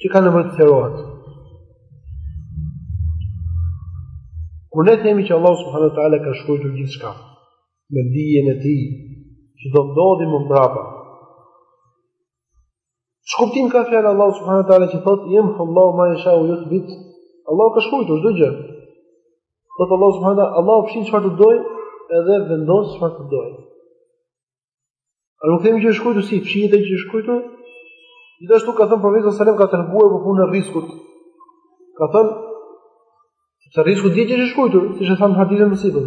që ka nevojë të sqarohet. Kur ne themi që Allahu subhanahu wa taala ka shkruajtur gjithçka me dijen e tij, që do ndodhi më mbrapa. Ç'kuptim ka fjala e Allahut subhanahu wa taala që thotë yamhu Allahu ma yasha u yuthbit. Allahu ka shkruajtur çdo gjë. Thotë Allahu subhanahu wa taala, Allahu fshin çfarë të dojë edhe vendos çfarë të dojë. A nuk themi që është shkruajtur si fshihet ajo që është shkruajtur? Gjithashtu ka thënë profeti sallallahu alajhi wasallam ka treguar për punën e riskut. Ka thënë se risku dihet që është shkruar, siç e thamë hadithin më sipër.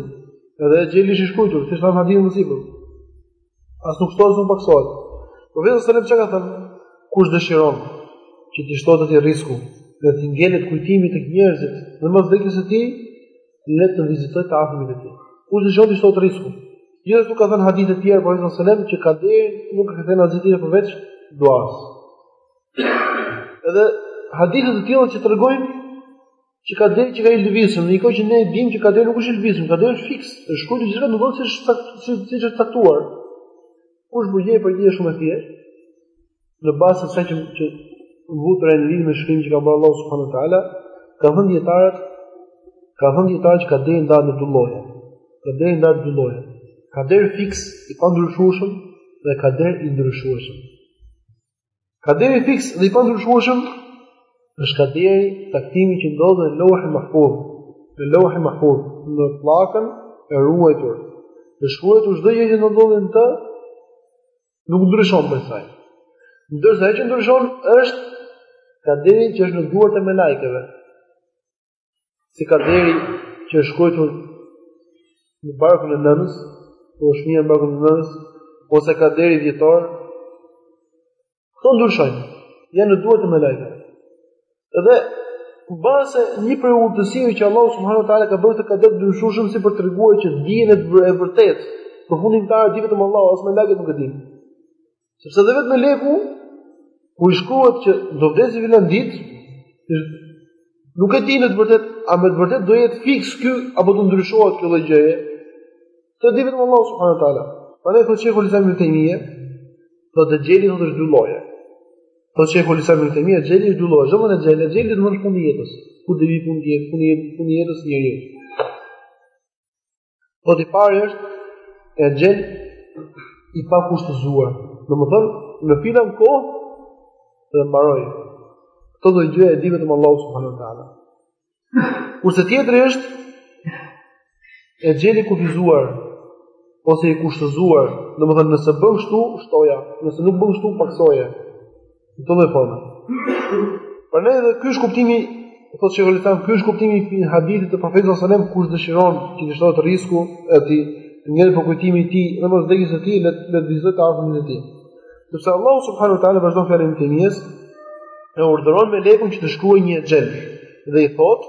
Edhe exheli është shkruar, siç thamë hadithin më sipër. As nuk shtohet nuk paksohet. Profeti sallallahu alajhi wasallam çka ka thënë? Kush dëshiron që t'i shtohet atij risku dhe të ngelet kujtimi tek njerëzit, edhe mbas vdekjes së tij, le të vizitojë të afërmit e tij. Kush dëshiron t'i shtohet risku? Gjithashtu ka thënë hadithe të tjera profeti sallallahu alajhi wasallam që kaderin nuk e kthen asgjë tjetër përveç duas. Edhe hadithe të tilla që tregojnë që kaderi qenka i lëvizur, në një kohë që ne e dimë që kaderi nuk është i lëvizur, kaderi është fiks, është shkruar gjithçka do ndodhë siç është siç është caktuar. Kjo përgjigje është shumë e thjeshtë? në bazë asaj që që u tha në lidhje me shkrimin që ka bërë Allahu subhanahu wa taala, kanë thënë dijetarët, kanë thënë dijetarët që kaderi ndahet në dy lloje. Kaderi ndahet në dy lloje. Kader fiks i pandryshueshëm dhe kader i ndryshueshëm. Kaderi fiks dhe i pandryshueshëm është kaderi, caktimi që ndodh në Lauhul Mahfuz, në Lauhul Mahfuz, në pllakën e ruajtur. Është shkruajtur çdo gjë që ndodh në të, Nuk ndryshon prej saj. Ndërsa ai që ndryshon është kaderi që është në duart e melajkeve. Si kaderi që është shkruajtur në barkun e nënës, kur është fëmija në barkun e nënës, ose kaderi vjetor. Këto ndryshojnë. Janë në duart e melajkeve. Edhe mbase një prej urtësive që Allahu subhanahu wa taala ka bërë këtë kader të ndryshueshëm si për treguar që dijen e vërtetë përfundimtare e di vetëm Allahu as melajket nuk e dinë. Sepse edhe vetë meleku kur i shkruhet që do vdesi filan ditë nuk e di në të vërtetë a me të vërtetë do jetë fiks ky apo do ndryshohet kjo lloj gjëje. Këtë e di vetëm Allahu subhanahu wa taala. Prandaj thotë shejhu Islam ibn Taymije, thotë exheli është dy lloje. Po shejhu Islam ibn Taymije exheli dy lloje, ç'do me thënë exheli, exheli do të thotë fundi jetës. Kur do vi fundi jetës, fundi jetës, fundi jetës së njeriut. Lloji i parë është exhel i pakushtëzuar. Domethënë, në filan kohë dhe mbaroi. Këtë lloj gjëje e di vetëm Allahu subhanahu wa taala. Kurse tjetri është exhel i kufizuar ose i kushtëzuar, domethënë nëse bën kështu, shtoja, nëse nuk bën kështu, paksoja. Në këtë lloj forme. Prandaj edhe ky është kuptimi, thotë se vetë ky është kuptimi i hadithit të profetit sallallahu alajhi wasallam kush dëshiron që t'i shtohet risku e t'i ngel përkujtimi i tij, edhe mbas vdekjes së tij le të vizitojë të afërmit e tij. Sepse Allahu subhanahu wa taala vazhdon fjalën e tij, e urdhëron melekun që të shkruajë një exhel dhe i thot,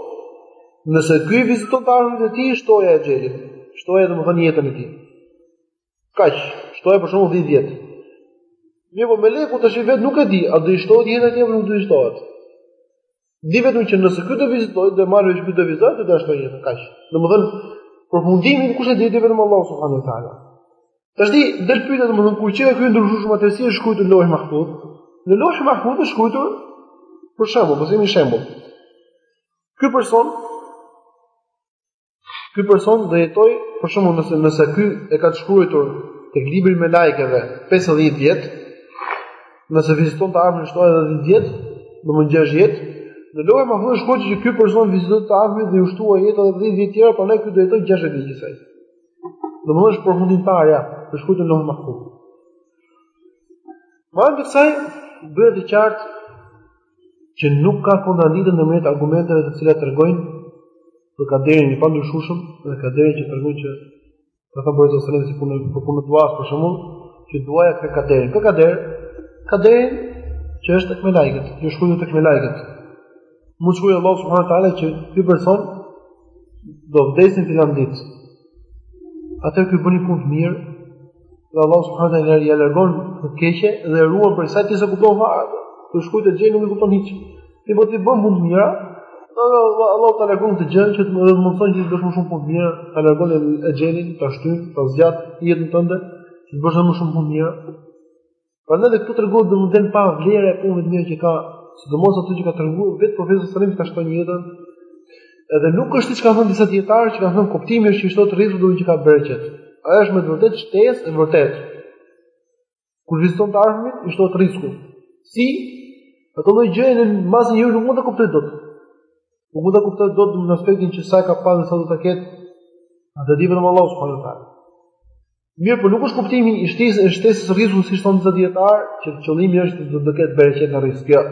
nëse ky i viziton të afërmit e tij, shtoja exhelin. Shtoja domethënë jetën e tij. Kaq, shtoja për shembull 10 vjet. Mirëpo meleku tashi vetë nuk e di, a do i shtohet jeta e tij apo nuk do i shtohet. Di vetëm që nëse ky do vizitoj, do marrë vesh ky do vizitoj, do t'ia shtoj jetën kaq. Domethënë, përfundimin kush e di, e di vetëm Allahu subhanahu wa taala. Tashti del pyetja domethënë kur qe ky i ndryshueshëm atëherë si është shkruar në Lohi Mahfuz. Në Lohi Mahfuz është shkruar për shembull, po sjellim një shembull. Ky person Ky person do jetojë, për shembull, nëse nëse ky e ka shkruar tek libri i melajkeve 50 vjet, nëse viziton të afërmit shtoji edhe 10 vjet, domethënë 60 vjet. Në Leuhi Mahfudh është shkruar që ky person viziton të afërmit dhe iu shtua jeta edhe 10 vjet tjera, prandaj ky do jetojë 60 vjet gjithsej. Domethënë përfundimtarja është shkruar në Leuhi Mahfudh. Me anë të kësaj, bëhet e qartë që nuk ka kontradiktë ndërmjet argumenteve të cilat tregojnë për kaderin e pandryshueshëm dhe kaderin që tregon që ka thënë Profeti Sallallahu alaihi wasallam se për punë dua për shembull që duaja kthen kaderin. Kthen kader, kaderin që është tek melajkët, që është shkruar tek melajkët. Mund të shkruajë Allahu subhanahu wa taala që ky person do vdesi në filan ditë. Atëherë ky bën një punë të mirë, Dhe Allah subhanahu wa taala ja largon atë të keqe dhe e ruan prej saj, ti s'e kupton fare atë. Të shkruhet exheli, nuk e kupton hiç. Ti po ti bën punë të mira, Allahu ta largon këtë gjë dhe të mundëson që të bësh më shumë punë të mira, ta largon exhelin, ta shtyn, ta zgjat jetën tënde, që të bësh më shumë punë të mira. Prandaj dhe këtu tregohet domethënë pra vlera e punëve të mira që ka, sidomos ato që ka treguar vetë Profeti alejhi selam që shtojnë jetën. Edhe nuk është siç kanë thënë disa dietarë që kanë thënë kuptimi është që shtohet rrizku domethënë që ka bereqet. Ajo është me të vërtetë shtesë e vërtetë. Kur viziton të afërmit, i shtohet rrizku. Si? Atë logjika në masë njeriu nuk mund ta kuptojë dot. Nuk mund ta kuptojë dot në aspektin që sa ka pasur sa do të ketë. Atë e di vetëm Allahu subhanahu wa taala. Mirë, por nuk është kuptimi i shtesës, shtesës së rrizkut si thonë disa dijetarë, që qëllimi është që do ketë bereqet në rrizk. Jo.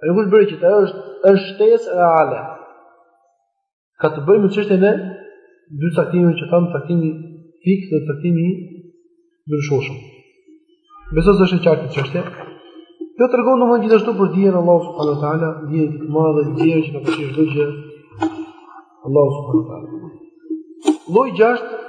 Ai nuk është bereqet, ajo është është shtesë reale. Ka të bëjë me çështjen e dy caktimeve që thamë caktimi fiks dhe caktimi i ndryshueshëm. Besoj se është e qartë çështja. Kjo tregon domethënë gjithashtu për dijen e Allahut subhanuhu teala, dijen e madhe dhe dijen që ka përfshirë çdo gjë. Allahu subhanuhu teala. Lloji 6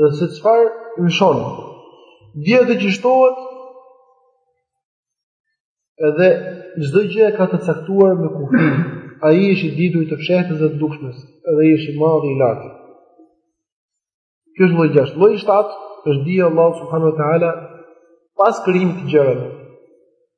dhe se çfarë lëshon. Di atë që shtohet edhe çdo gjë e ka të caktuar me kufi. Ai është i ditur i të fshehtës dhe të dukshmes, edhe ai është i madhi, i larti. Kjo është lloji 6. Lloji 7 është dija e Allahut subhanahu wa taala pas krijimit të gjërave.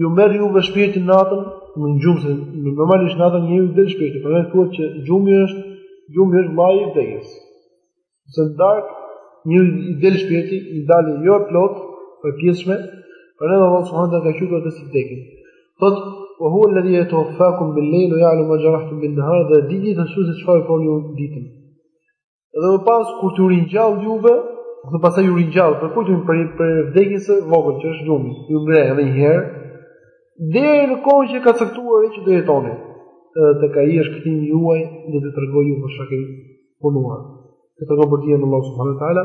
Ju merr juve shpirtin natën, në gjumë se normalisht natën njeriut i del shpirti, prandaj edhe thuhet që gjumi është gjumi është vllai i vdekjes. Se në darkë njeriut i del shpirti, dalje jo e plotë, por e pjesshme, prandaj edhe Allah subhanahu wa taala e ka quajtur atë si vdekje. Thot, "Wa huwa alladhi yatawaffakum bil-layli wa ya'lamu ma jarahtum bin-nahar", dhe di gjithashtu se çfarë punoni ditën. Dhe më pas kur t'ju ringjallë juve, dhe pastaj ju ringjall, për kujt prej prej vdekjes së vogël që është gjumi, ju ngre edhe një herë. Deri në kohën që ka caktuar që do jetoni. Edhe tek ai është kthimi juaj, do t'ju tregojë ju për çka keni punuar. Të tregon për dijen e Allahut subhanuhu teala.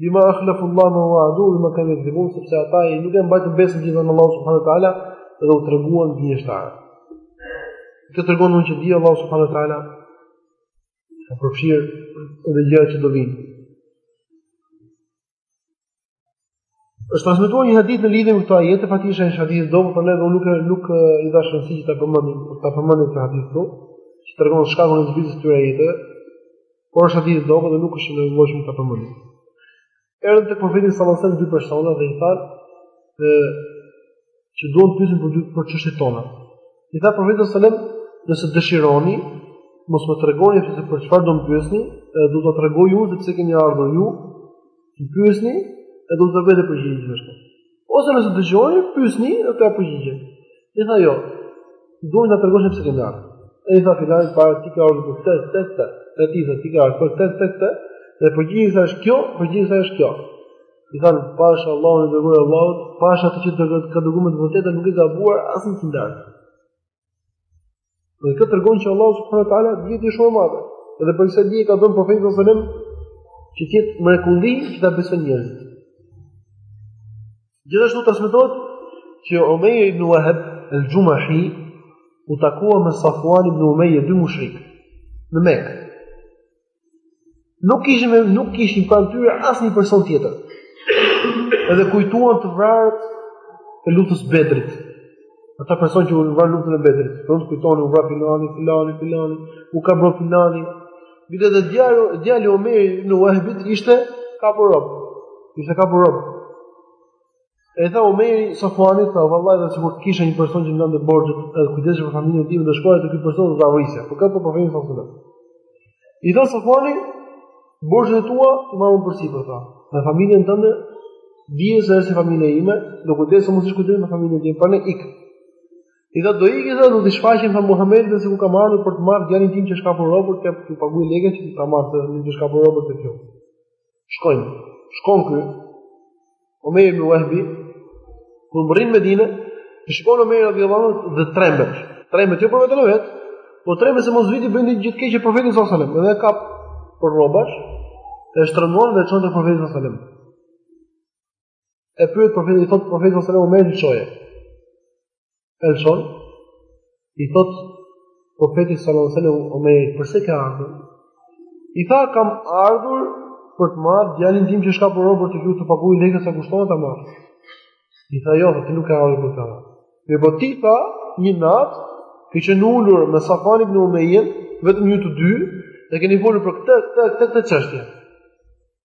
Bima akhlafu Allah ma wa'adu wa bima kanu yakdhibun, sepse ata i nuk e mbajtën besën që i dhanë Allahut subhanu ta'ala dhe u treguan gënjeshtarë. Kjo tregon që dija e Allahut subhanu ta'ala ka përfshirë dhe gjërat që do vijnë. Është transmetuar një hadith në lidhje me këtë ajet, e faktikisht është hadith i dobët, prandaj nuk nuk i dhashë rëndësi që ta përmendim, ta përmendim këtë hadith këtu, që tregon shkakun e zbritjes së këtyre ajeteve. Por është hadith i dobët dhe nuk është i nevojshëm ta përmendim. Erdhën tek profeti sallallahu alajhi wasallam dy persona dhe i thanë që duam të pyesim për dy për çështjet tona. I tha profeti sallallahu alajhi wasallam, nëse dëshironi, mos më tregoni se për çfarë do më pyesni, edhe do t'ju tregoj ju se pse keni ardhur ju, të pyesni, edhe do t'ju tregoj edhe përgjigjet. Ose nëse dëshironi, pyesni dhe t'ju jap përgjigje. I thanë jo. Duam të na tregosh pse kemi ardhur. Ai tha filanit të parë ti ke ardhur për këtë, këtë, këtë. Dhe të dytit ti ke ardhur për këtë, këtë, këtë. Dhe përgjigja është kjo, përgjigja është kjo. I thanë pasha Allahun o i dërguari i Allahut, pasha atë që të ka dërguar me të vërtetën nuk ke gabuar asnjë sindar. Dhe këtë tregon që Allahu subhanahu wa taala dije shumë e madhe. Edhe prej kësaj dije i ka dhënë profetit sallallahu alajhi wasallam që të jetë mrekulli që ta besojnë njerëzit. Gjithashtu transmetohet që Umayr ibn Wahb al-Jumahi u takua me Safwan ibn Umayya dy mushrik në Mekë. Nuk kishin nuk kishin pranë tyre asnjë person tjetër. Edhe kujtuan të vrarët e luftës së Bedrit. Ata persona që u vranë në luftën e Bedrit, po i kujtonin u vra filani, filani, filani, u kap rob filani. Bile dhe djali, djali i Umayr ibn Wahbit ishte kapur rob. Ishte kapur rob. I tha Umayri Safwanit tha vallahi sikur të kisha një person që m'i lante borxhet edhe kujdesej për familjen time do shkoja te ky person do ta vrisja. Për këtë po po vjen fjalë. I tha Safwani borxhet e tua i marr unë përsipër tha. Me familjen tënde dije se është familja ime, do kujdesem siç kujdesem me familjen time, prandaj ik. I tha do ik edhe do të shfaqem te Muhamedi sikur kam ardhur për të marrë djalin tim që është kapur rob që të paguaj lekët që ta marr se më është kapur rob te kjo. Shkojnë. Shkon ky. Umayr ibn Wahbi kur mbrrin në Medinë, e shikon Omer radhiyallahu anhu dhe trembet. Trembet jo për vetën e vet, por trembet se mos vjen t'i bëjë gjë të keqe profetit sallallahu alajhi wasallam, edhe e kap për rrobash, e shtrëngon dhe e çon te profeti sallallahu alajhi wasallam. E pyet profeti, i thotë profeti sallallahu alajhi wasallam me lëshoje. E lëshon i thotë profeti sallallahu alajhi wasallam Omer, përse ke ardhur? I tha kam ardhur për të marrë djalin tim që është kapur rob, erdha të paguaj lekët sa kushton ta marr. I tha jo, ti nuk ke ardhur për këtë. Mirë, po ti tha një natë ti ke qenë ulur me Safuan ibn Umejen, vetëm ju të dy, dhe keni folur për këtë, këtë, këtë, këtë çështje.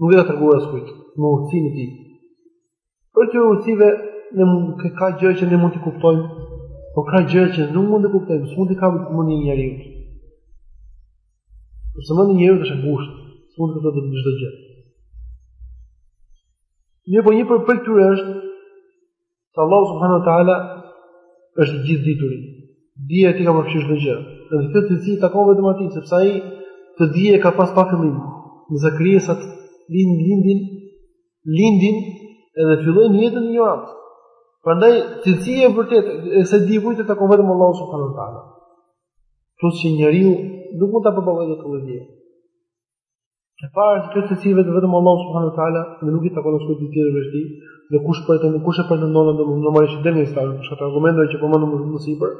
Nuk e ka treguar askujt me urtësinë e tij. Prej urtësive ne ka, ka gjëra që ne mund të kuptojmë, por ka gjëra që nuk mund të kuptojmë, s'mund t'i kapë mendja e njeriut. Përse mendja e njeriut është e ngushtë, s'mund të kuptojë dot çdo gjë. Një po një prej prej këtyre është Se Allah subhanahu wa ta'ala është gjithë dituri. Dija e tij ka përfshirë çdo gjë. Dhe kjo cilësi i takon vetëm atij, sepse ai këtë dije ka pas pa fillim. Ndërsa krijesat lindin, lindin, lindin edhe fillojnë jetën nga e para. Prandaj cilësia e vërtetë e diturisë i takon vetëm Allahut subhanahu wa ta'ala. Plus që njeriu nuk mund ta përballojë dot këtë dije. E para është kjo cilësi vetëm vetëm e Allahut subhanahu wa taala dhe nuk i takon askujt tjetër veç tij, dhe kush pretendon kush e pretendon atë mund normalisht del nga Islami për shkak të argumenteve që përmendëm më sipër.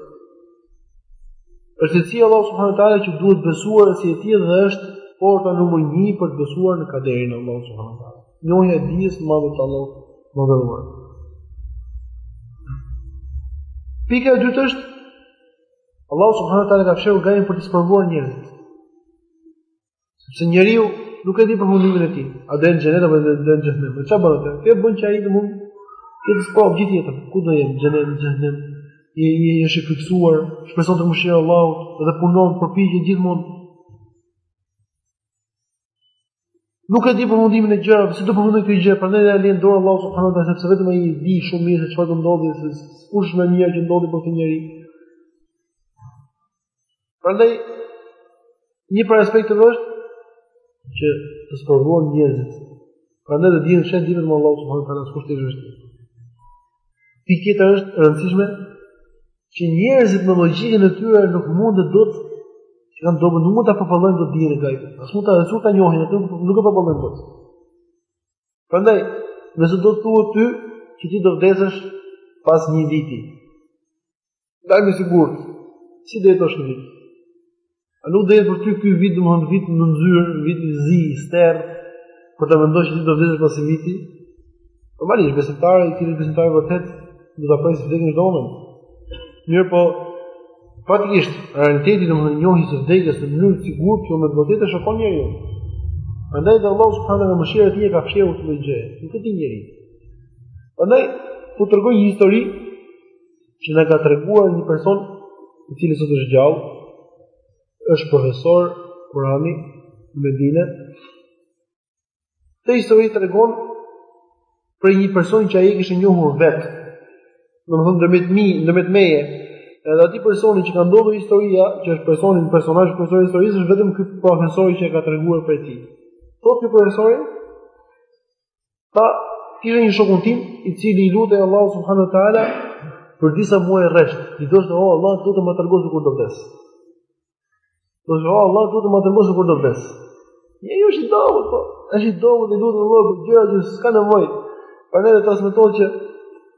Është cilësi e Allahut subhanahu wa taala që duhet besuar si e tillë dhe është porta numër 1 për të besuar në kaderin e Allahut subhanahu wa taala. Njohja e dijes së madhe të Allahut të madhëruar. Pika e dytë është Allahu subhanahu wa taala ka fshehur gajbin për t'i sprovuar njerëzit. Sepse njeriu nuk e di përfundimin e tij. A do jetë xhenet apo do të jetë xhenem? Po çfarë bën atë? Kjo bën që ai të jetë në sprovë gjithë jetën. Ku do jetë xhenet, xhenem? Ai është i fiksuar, shpreson te mëshira e Allahut dhe punon përpiqet gjithmonë. Nuk e di përfundimin e gjërave, si do përfundojë kjo gjë, prandaj ia lë në dorë Allahut subhanahu wa taala sepse vetëm ai di shumë mirë se çfarë do ndodhë, se kush më e mirë që të ndodhë për këtë njeri. Prandaj një prej aspekteve është që të sprovohen njerëzit. Prandaj dijen e fshehtë e di vetëm Allahu subhanahu wa taala kush të është. Pika tjetër është e rëndësishme që njerëzit me logjikën e tyre nuk mund të dot që kanë të dobët nuk mund ta përballojnë dot dijen e gajbit. As mund ta, as mund ta njohin atë nuk nuk e përballojnë dot. Prandaj, nëse do të thuhet ty që ti do vdesësh pas një viti, Lajm i sigurt. Si do jetosh një vit? A nuk do jetë për ty ky vit domthon vit i nxirë, vit i zi, i sterrë, për të menduar se ti do vdesh pas një viti? Normalisht besimtari i cili besimtar i vërtet do ta presë vdekjen e zonën. Mirëpo, faktikisht, realiteti domthon njohja e vdekjes në mënyrë të sigurt, kjo me të vërtetë e shokon njeriun. Prandaj dhe Allah subhanahu wa mëshira e tij e ka fshehur këtë gjë, nuk e di njeri. Prandaj ju tregoj një histori që na ka treguar një person i cili sot është gjallë, është profesor Kurani në Medinë. Këtë histori e tregon për një person që ai kishte njohur vetë. Domethënë ndërmjet mi, ndërmjet meje, edhe atij personi që ka ndodhur historia, që është personi, personazhi i kësaj historisë, është vetëm ky profesor që e ka treguar për ti. Po ky profesori Tha, kisha një shokun tim, i cili i lutej Allahu subhanahu wa taala për disa muaj rresht, i thoshte, "O Allah, do të më tregosh kur do vdes." I thoshte, "O Allah, do të më tregosh kur do vdes." Ja ju është i dobët, po. Është i dobët i lutet Allahut për gjëra që s'ka nevojë. Për ne të transmetohet që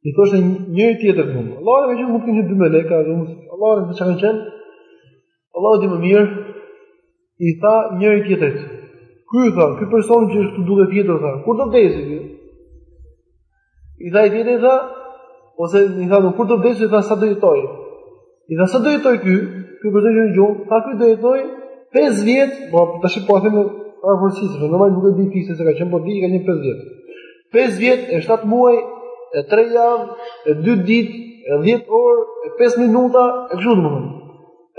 I thoshte njëri tjetrit. Allahu ka qenë mund të ishte dy melekë, do të thotë Allahu më çka kanë qenë. Allahu di më mirë. I tha njëri tjetrit. Ky tha, ky person që është duke fjetur tha, kur do vdesi ky? I tha tjetri tha, ose i tha, kur do vdesi tha sa do jetojë? I tha sa do jetojë ky? Ky person që në gjumë, tha ky do jetojë 5 vjet, po tash po e them afërsisht, se normal nuk e di fiks sa ka qenë, po di ka qenë 5 vjet. 5 vjet e 7 muaj, e 3 javë, e 2 ditë, e 10 orë, e 5 minuta, e kështu domethënë.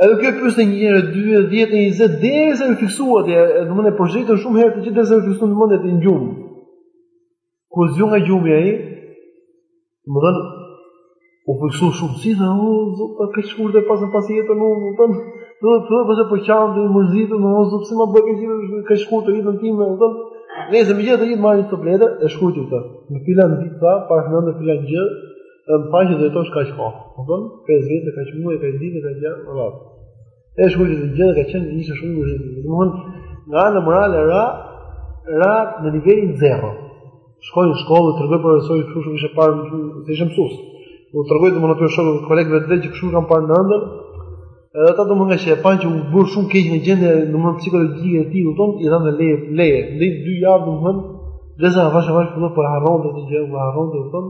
Edhe kjo pyetje një herë, dy, 10, 20 derisa iu fiksua, e domethënë e përsërit shumë herë këtë gjë derisa iu fiksua në mendje në gjumë. Kur u zgju nga gjumi ai, domethënë u fiksu shumë si dhe o zot kaq shkurt e paskam pas jetën unë, më thon, do të thotë pse po qan dhe i mërzitur, më o zot si më bëj kaq shkurt kaq të shkurtër jetën time, më thon. Nëse më gjithë të gjithë marrin tabletë e shkurtin këtë. Në filan ditë pa, pas në ëndërr filan gjë, e më faqe dhe tosh ka shko. Më thon, 5 vjet e kaq muaj e kaq ditë e ka gjë, rrot. E shkroi këtë gjë ka qenë një ishte shumë gjuhë. Domthon nga ana morale ra ra në nivelin zero. Shkoi në shkollë tregoi profesorit kështu kishte parë se ishte mësues. U tregoi domthon ata shokë kolegëve të vet që kështu kam parë në ëndërr. Edhe ata domthon ngaqë e panë që u bë shumë keq në gjendje domthon psikologjike e tij, domthon i dhanë leje leje. Nja dy javë domthon Dhe pastaj avash avash filloi po harronte këtë gjë, po harronte domthon,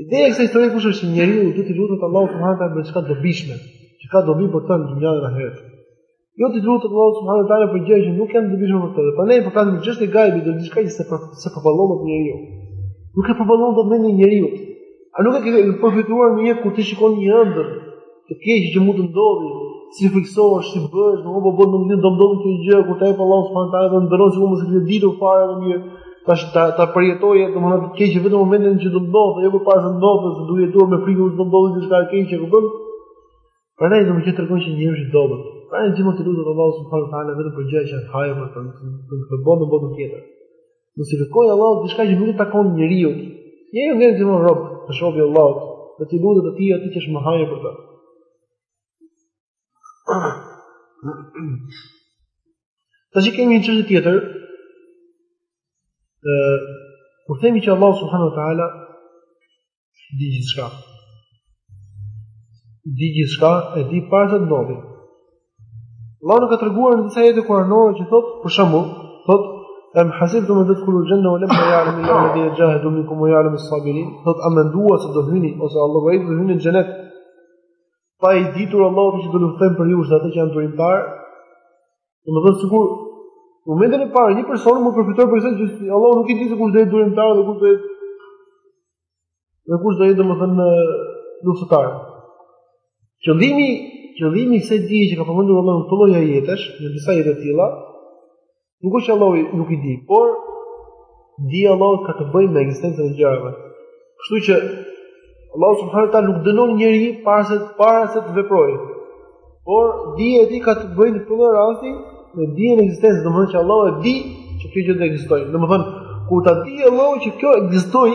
Ideja e kësaj historie kush është njeriu duhet t'i lutet Allahut subhanahu taala diçka të dobishme, që ka dobi për të në dynja dhe në ahiret. Jo t'i lutet Allahut subhanahu taala për gjëra që nuk janë të dobishme për të dhe. Pa ne i përkasim në çështje gajbi dhe diçka që s'e, për, s'e përballon dot njeriu. Nuk e përballon dot domethënë njeriu. A nuk e ke përfituar në jetë kur ti shikon një ëndërr, të keq që mund të ndodhi, si frikësohesh, si bëhesh, nuk po bën ndonjë dëm dëm këtë gjë kur të ep Allahu subhanahu taala dhe ëndërron sikur mos e ke ditur fare më mirë. Tash ta ta përjetoje domethënë të keq vetëm momentin që do të ndodhë, jo përpara se të ndodhë, se duhet jetuar me frikë se do të ndodhë diçka e keqe, e kupton? Prandaj do të thotë tregon që njeriu është i dobët. Prandaj gjithmonë t'i lutet Allahut subhanahu taala vetëm për gjëra që ka hajër për të në këtë botë e në botën tjetër. Nëse i kërkon Allahut diçka që nuk i takon njeriut, njeriu ngelet një rob, të shofi Allahut, të t'i lutet atij atë që është më hajër për të. Tashi kemi një çështje tjetër, e, kur themi që Allah subhanahu ta'ala, Di gjithçka. Di gjithçka e di para se të ndodhi. Allahu na ka treguar në disa ajete kuranore që thotë, për shembull, thotë, Em hasibtum en tedhulul xhenete ue lema jalemilahu ledhine xhahedu minkum ue jalemes sabirin Thot a menduat se do hyni thot Allahu se do hyni në xhenet Pa i ditur Allahu ata që do luftojnë prej jush dhe ata që janë durimtarë Domethënë sikur në momentin e parë një person mund të përfitojë për këtë që Allahu nuk i di se kush do të jetë durimtar dhe kush do të jetë dhe kush do jetë domethënë luftëtar. Qëllimi, qëllimi i kësaj dije që ka përmendur Allahu në këto lloj ajetesh, në disa ajete të tilla, nuk është Allahu nuk i di, por Dija e Allahut ka të bëjë me ekzistencën e gjërave. Kështu që Allahu subhanahu taala nuk dënon njeriun para se para se të veprojë. Por dija e tij ka të bëjë në këtë rast me dijen e ekzistencës, domethënë që Allahu e di që kjo gjë do të ekzistojë. Domethënë kur ta di Allahu që kjo ekzistoi,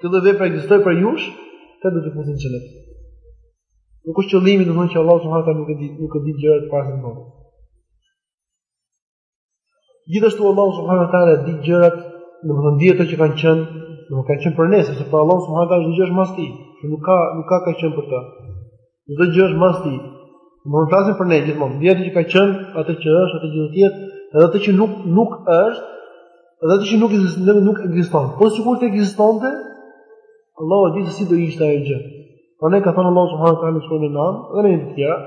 kjo do vepra ekzistoi prej jush, këtë do të futet në xhenet. Nuk është qëllimi domethënë që Allahu subhanahu taala nuk e di, nuk e di gjërat para se të bëhen. Gjithashtu Allah subhanahu wa taala di gjërat, domethënë di ato që kanë qenë, domethënë kanë qenë për ne, sepse për Allah subhanahu wa taala çdo gjë është mas tij, që nuk ka nuk ka ka qenë për të. Çdo gjë është mas tij. Domethënë flasim për ne gjithmonë, di ato që ka qenë, ato që është, ato që do të jetë, edhe ato që nuk nuk është, edhe ato që nuk ekziston, nuk ekziston. Po sikur të ekzistonte, Allahu e di se si do ishte ajo gjë. Por na ka thënë Allahu subhanahu wa taala në suren Enam, dhe në një tjetër,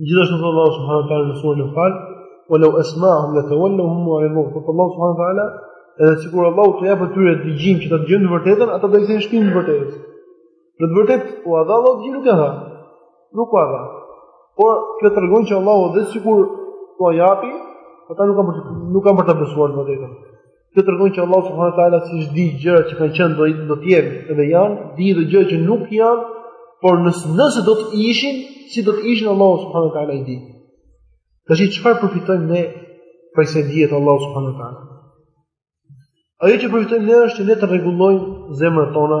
Gjithashtu thotë Allah subhanahu wa taala në surën Al-Anfal, "Wa law asma'ahum la tawallau wa hum mu'ridun." Thotë Allah subhanahu wa taala, edhe sikur Allahu t'u japë atyre dëgjim që ta dëgjojnë të vërtetën, ata do t'i kthenin shpinën të vërtetës. Në të vërtetë, u dha Allahu dëgjim, nuk u dha. Nuk u dha. Por kjo tregon që Allahu dhe sikur t'u japi, ata nuk kanë nuk kanë për të besuar të vërtetën. Kjo tregon që Allahu subhanahu wa taala siç di gjërat që kanë qenë do do të jenë edhe janë, di edhe gjëra që nuk janë, por nëse nëse do të ishin, si do të ishin Allahu subhanahu wa taala i di. Tash çfarë përfitojmë ne prej kësaj dije të Allahut subhanahu wa taala? Ajo që përfitojmë ne është që ne të rregullojmë zemrat tona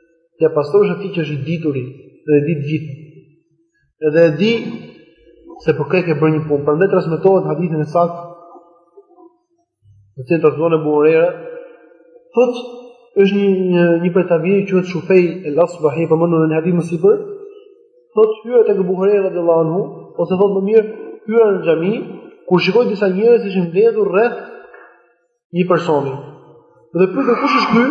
T'ia pastrosh atij që është i dituri dhe e di të gjithë. Edhe e di se për kë ke bërë një punë. Prandaj transmetohet hadithin e saktë. Në të transmeton Ebu Hurejra, thotë është një një një prej tabiinëve që quhet Shufej el Asbahi përmendur në hadith më sipër. Thotë hyra tek Ebu Hurejra radhiyallahu anhu, ose thotë më mirë hyra në xhami, kur shikoj disa njerëz ishin mbledhur rreth një personi. Dhe pyeta kush është ky?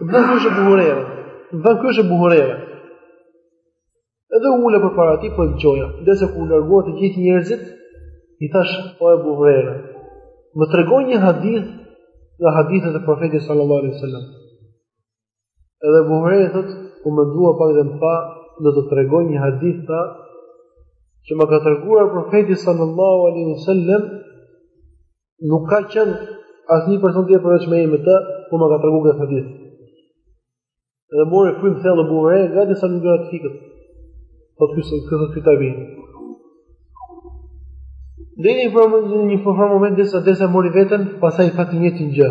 Thanë ky është Ebu Hurejra. Thanë ky është Ebu Hurejra. Edhe u ula përpara tij po dëgjoja. Ndërsa kur u larguan të gjithë njerëzit, i thashë o Ebu Hurejra, më trego një hadith nga hadithet e profetit sallallahu alaihi wasallam. Edhe Ebu Hurejra thotë, "U mendua pak dhe më tha, do të tregoj një hadith tha që më ka treguar profeti sallallahu alaihi wasallam nuk ka qenë asnjë person tjetër përveç meje me të, kur më ka treguar këtë hadith." Edhe mori frymë thellë Ebu Hurejra, gati sa nuk i ra të fikët. Po ky se këto ky ta vjen. Dhe ndenji për një moment derisa derisa mori veten, pastaj i tha të njëjtën gjë.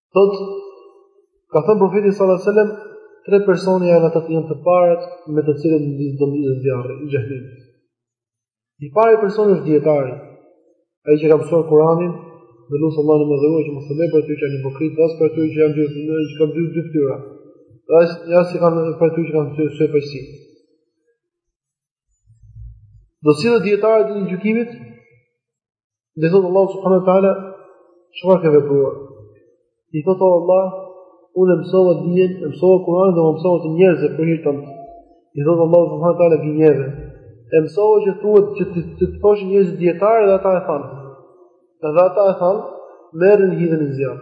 Thot, ka thënë profeti sallallahu alajhi wasallam, tre persona janë ata që janë të parët me të cilët do të ndizet zjarri i xhehenemit. I pari person është dijetari, ai që ka mësuar Kur'anin, dhe lutim Allahun e madhëruar që mos të na bëjë prej atyre që janë hipokrit, as prej atyre që janë dy zënë, që kanë dy dy fytyra. As ja si kanë prej atyre që kanë dy sy për si. Do sillet dijetari ditën e gjykimit Dhe i thotë Allah subhanu wa ta'ala, çfarë ke vepruar. I thotë Allah, unë mësova dijen, mësova Kur'an dhe ua mësova njerëzve për hir tënd. I thotë Allahu subhanahu teala gënjeve, e mësove që thuhet që të të thonë njerëzit dijetar dhe ata e thanë. Dhe ata e thanë, merreni hidheni në zjarr.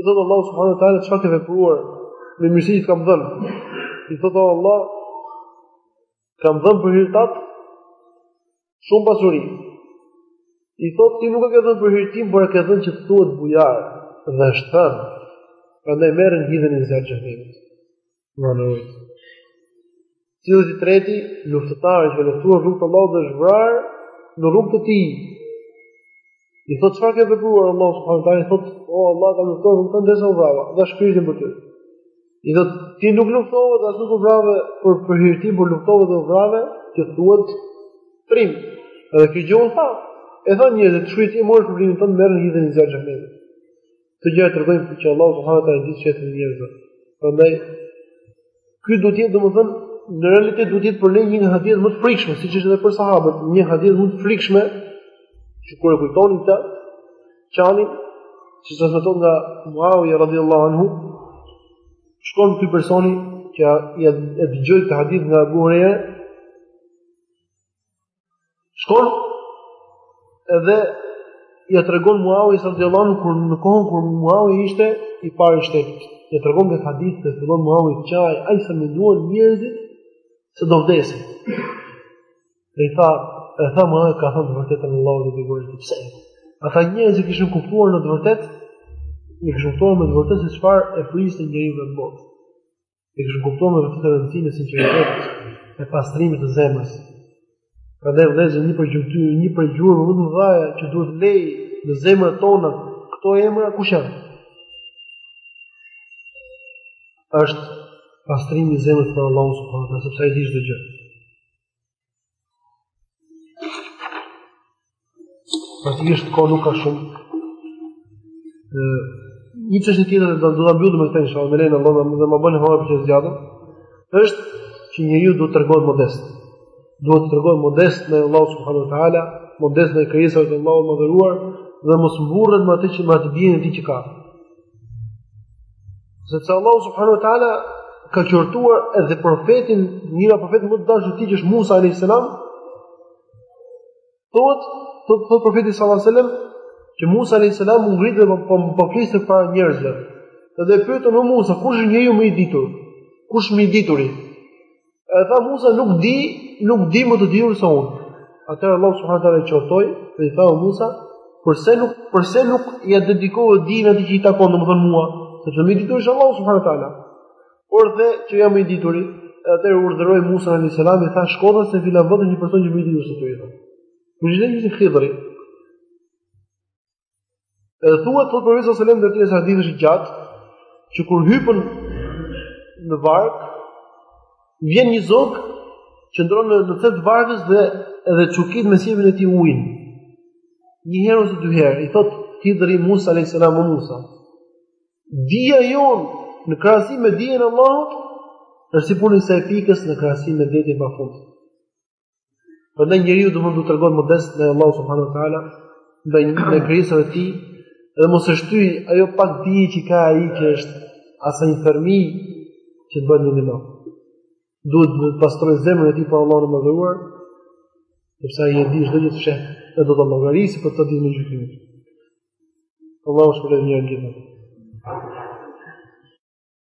i thotë Allahu subhanahu wa taala çfarë ke vepruar me mirësitë që të kam dhënë. I thotë Allah kam dhënë për hir tat shumë pasuri. I thotë ti nuk e ke dhënë për hir tim, por e ke dhënë që të thuhet bujar dhe është thënë. Prandaj merreni hidheni në zjarr të xhehenemit. Manojt. Sillet i treti, luftëtari që luftuar në rrugë të Allahut dhe është vrarë në rrugë të tij. I thot çfarë ke vepruar Allah subhanahu wa taala, i thot o Allah kam luftuar në rrugë tënde sa u vrava, dhashë shpirtin për ty. I thot ti nuk luftove dhe as nuk u vrave për për hir tim, por luftove dhe u vrave që të thuhet trim. Edhe kjo gjë u tha. E thanë njerëzit, çuaj ti more shpërblimin tënd, merreni hidheni në zjarr. Këtë gjë e tregon se Allahu subhanahu wa taala i di çështjet e njerëzve. Prandaj ky duhet të jetë domethënë në realitet duhet të jetë për ne një hadith më të frikshëm, siç ishte edhe për sahabët, një hadith më të frikshëm që kur e kujtonin këtë qanin, që sa thotë nga Muawiya radhiyallahu anhu shkon ky personi që ja e dëgjoi këtë hadith nga Abu Huraira Shkon edhe ia tregon Muawi sallallahu alaihi kur në kohën kur Muawi ishte i parë i shtetit. Ia tregon këtë hadith dhe fillon Muawi të qaj, aq sa menduan njerëzit se do vdesi. Dhe i tha, e tha Muawi ka thënë të vërtetën Allahu dhe i Dërguari i tij. Pse. Ata njerëz e kishin kuptuar me të vërtetë, e kishin kuptuar me të vërtetë se çfarë e priste njeriun në botë. e kishin kuptuar me të vërtetë rëndësinë e sinqeritetit e pastrimit të zemrës. Prandaj vëllezër një prej gjurmëve, një prej gjurmëve më të mëdha që duhet lej në zemrat tona këto emra kush janë? Është pastrimi i zemrës për Allahun subhanehu teala, sepse ai di çdo gjë. Për të cilin asgjë fshehur nuk ka shumë. Një çështje tjetër, do ta mbyllim me këtë inshallah, me lejen e Allahut, dhe më bëni hallall që u zgjatëm, është që njeriu duhet të tregohet modest. Duhet të tregohet modest me Allah subhanu ta'ala, modest me krijesat e Allahut të madhëruar, dhe mos mburret me atë që me atë dijen e tij që ka. Sepse Allah subhanu wa ta'ala ka qortuar edhe profetin, një nga profetët më të dashur të tij që është Musa a.s. Thot, thot, thot profeti s.a.s. që Musa a.s. u ngrit dhe po, po fliste përpara njerëzve. Edhe e pyetën o Musa, kush është njeriu më i ditur? Kush është më i dituri? E tha Musa nuk di, nuk di më të ditur se unë. Atëherë Allah subhanahu taala e qortoi dhe i tha o Musa, përse nuk përse nuk ia dedikove dijen atij që i takon, domethënë mua, sepse më i ditur është Allah subhanahu taala. Por the që jam më i dituri, atëherë urdhëroi Musa alayhis salam i tha shko tha se ti do gjesh një person që është më i ditur se ty. Kush ishte ai? Hidri? Edhe thuhet thotë profeti sallallahu alajhi wasallam në vazhdim të hadithit të gjatë, që kur hypën në varkë, vjen një zog qëndron në cep të varkës edhe çukit me sqepin e tij ujin. Një herë ose dy herë i thotë Hidri Musa alayhis salam o Musa. Dija jonë në krahasim me dijen e Allahut është si puna e pikës në krahasim me detin e pafund. Prandaj njeriu duhet të tregohet modest ndaj Allahu subhanahu wa taala, ndaj ndaj krijesave të tij, dhe mos e shtyjë ajo pak dije që ka ai që është asaj fermi që bën në mënyrë. Duhet të pastrojë zemrën e tij për Allahun e madhëruar, sepse ai e di çdo gjë të sheh dhe do të llogarisë për këtë ditën e gjykimit. Allahu shpërbleftë njëri tjetrin.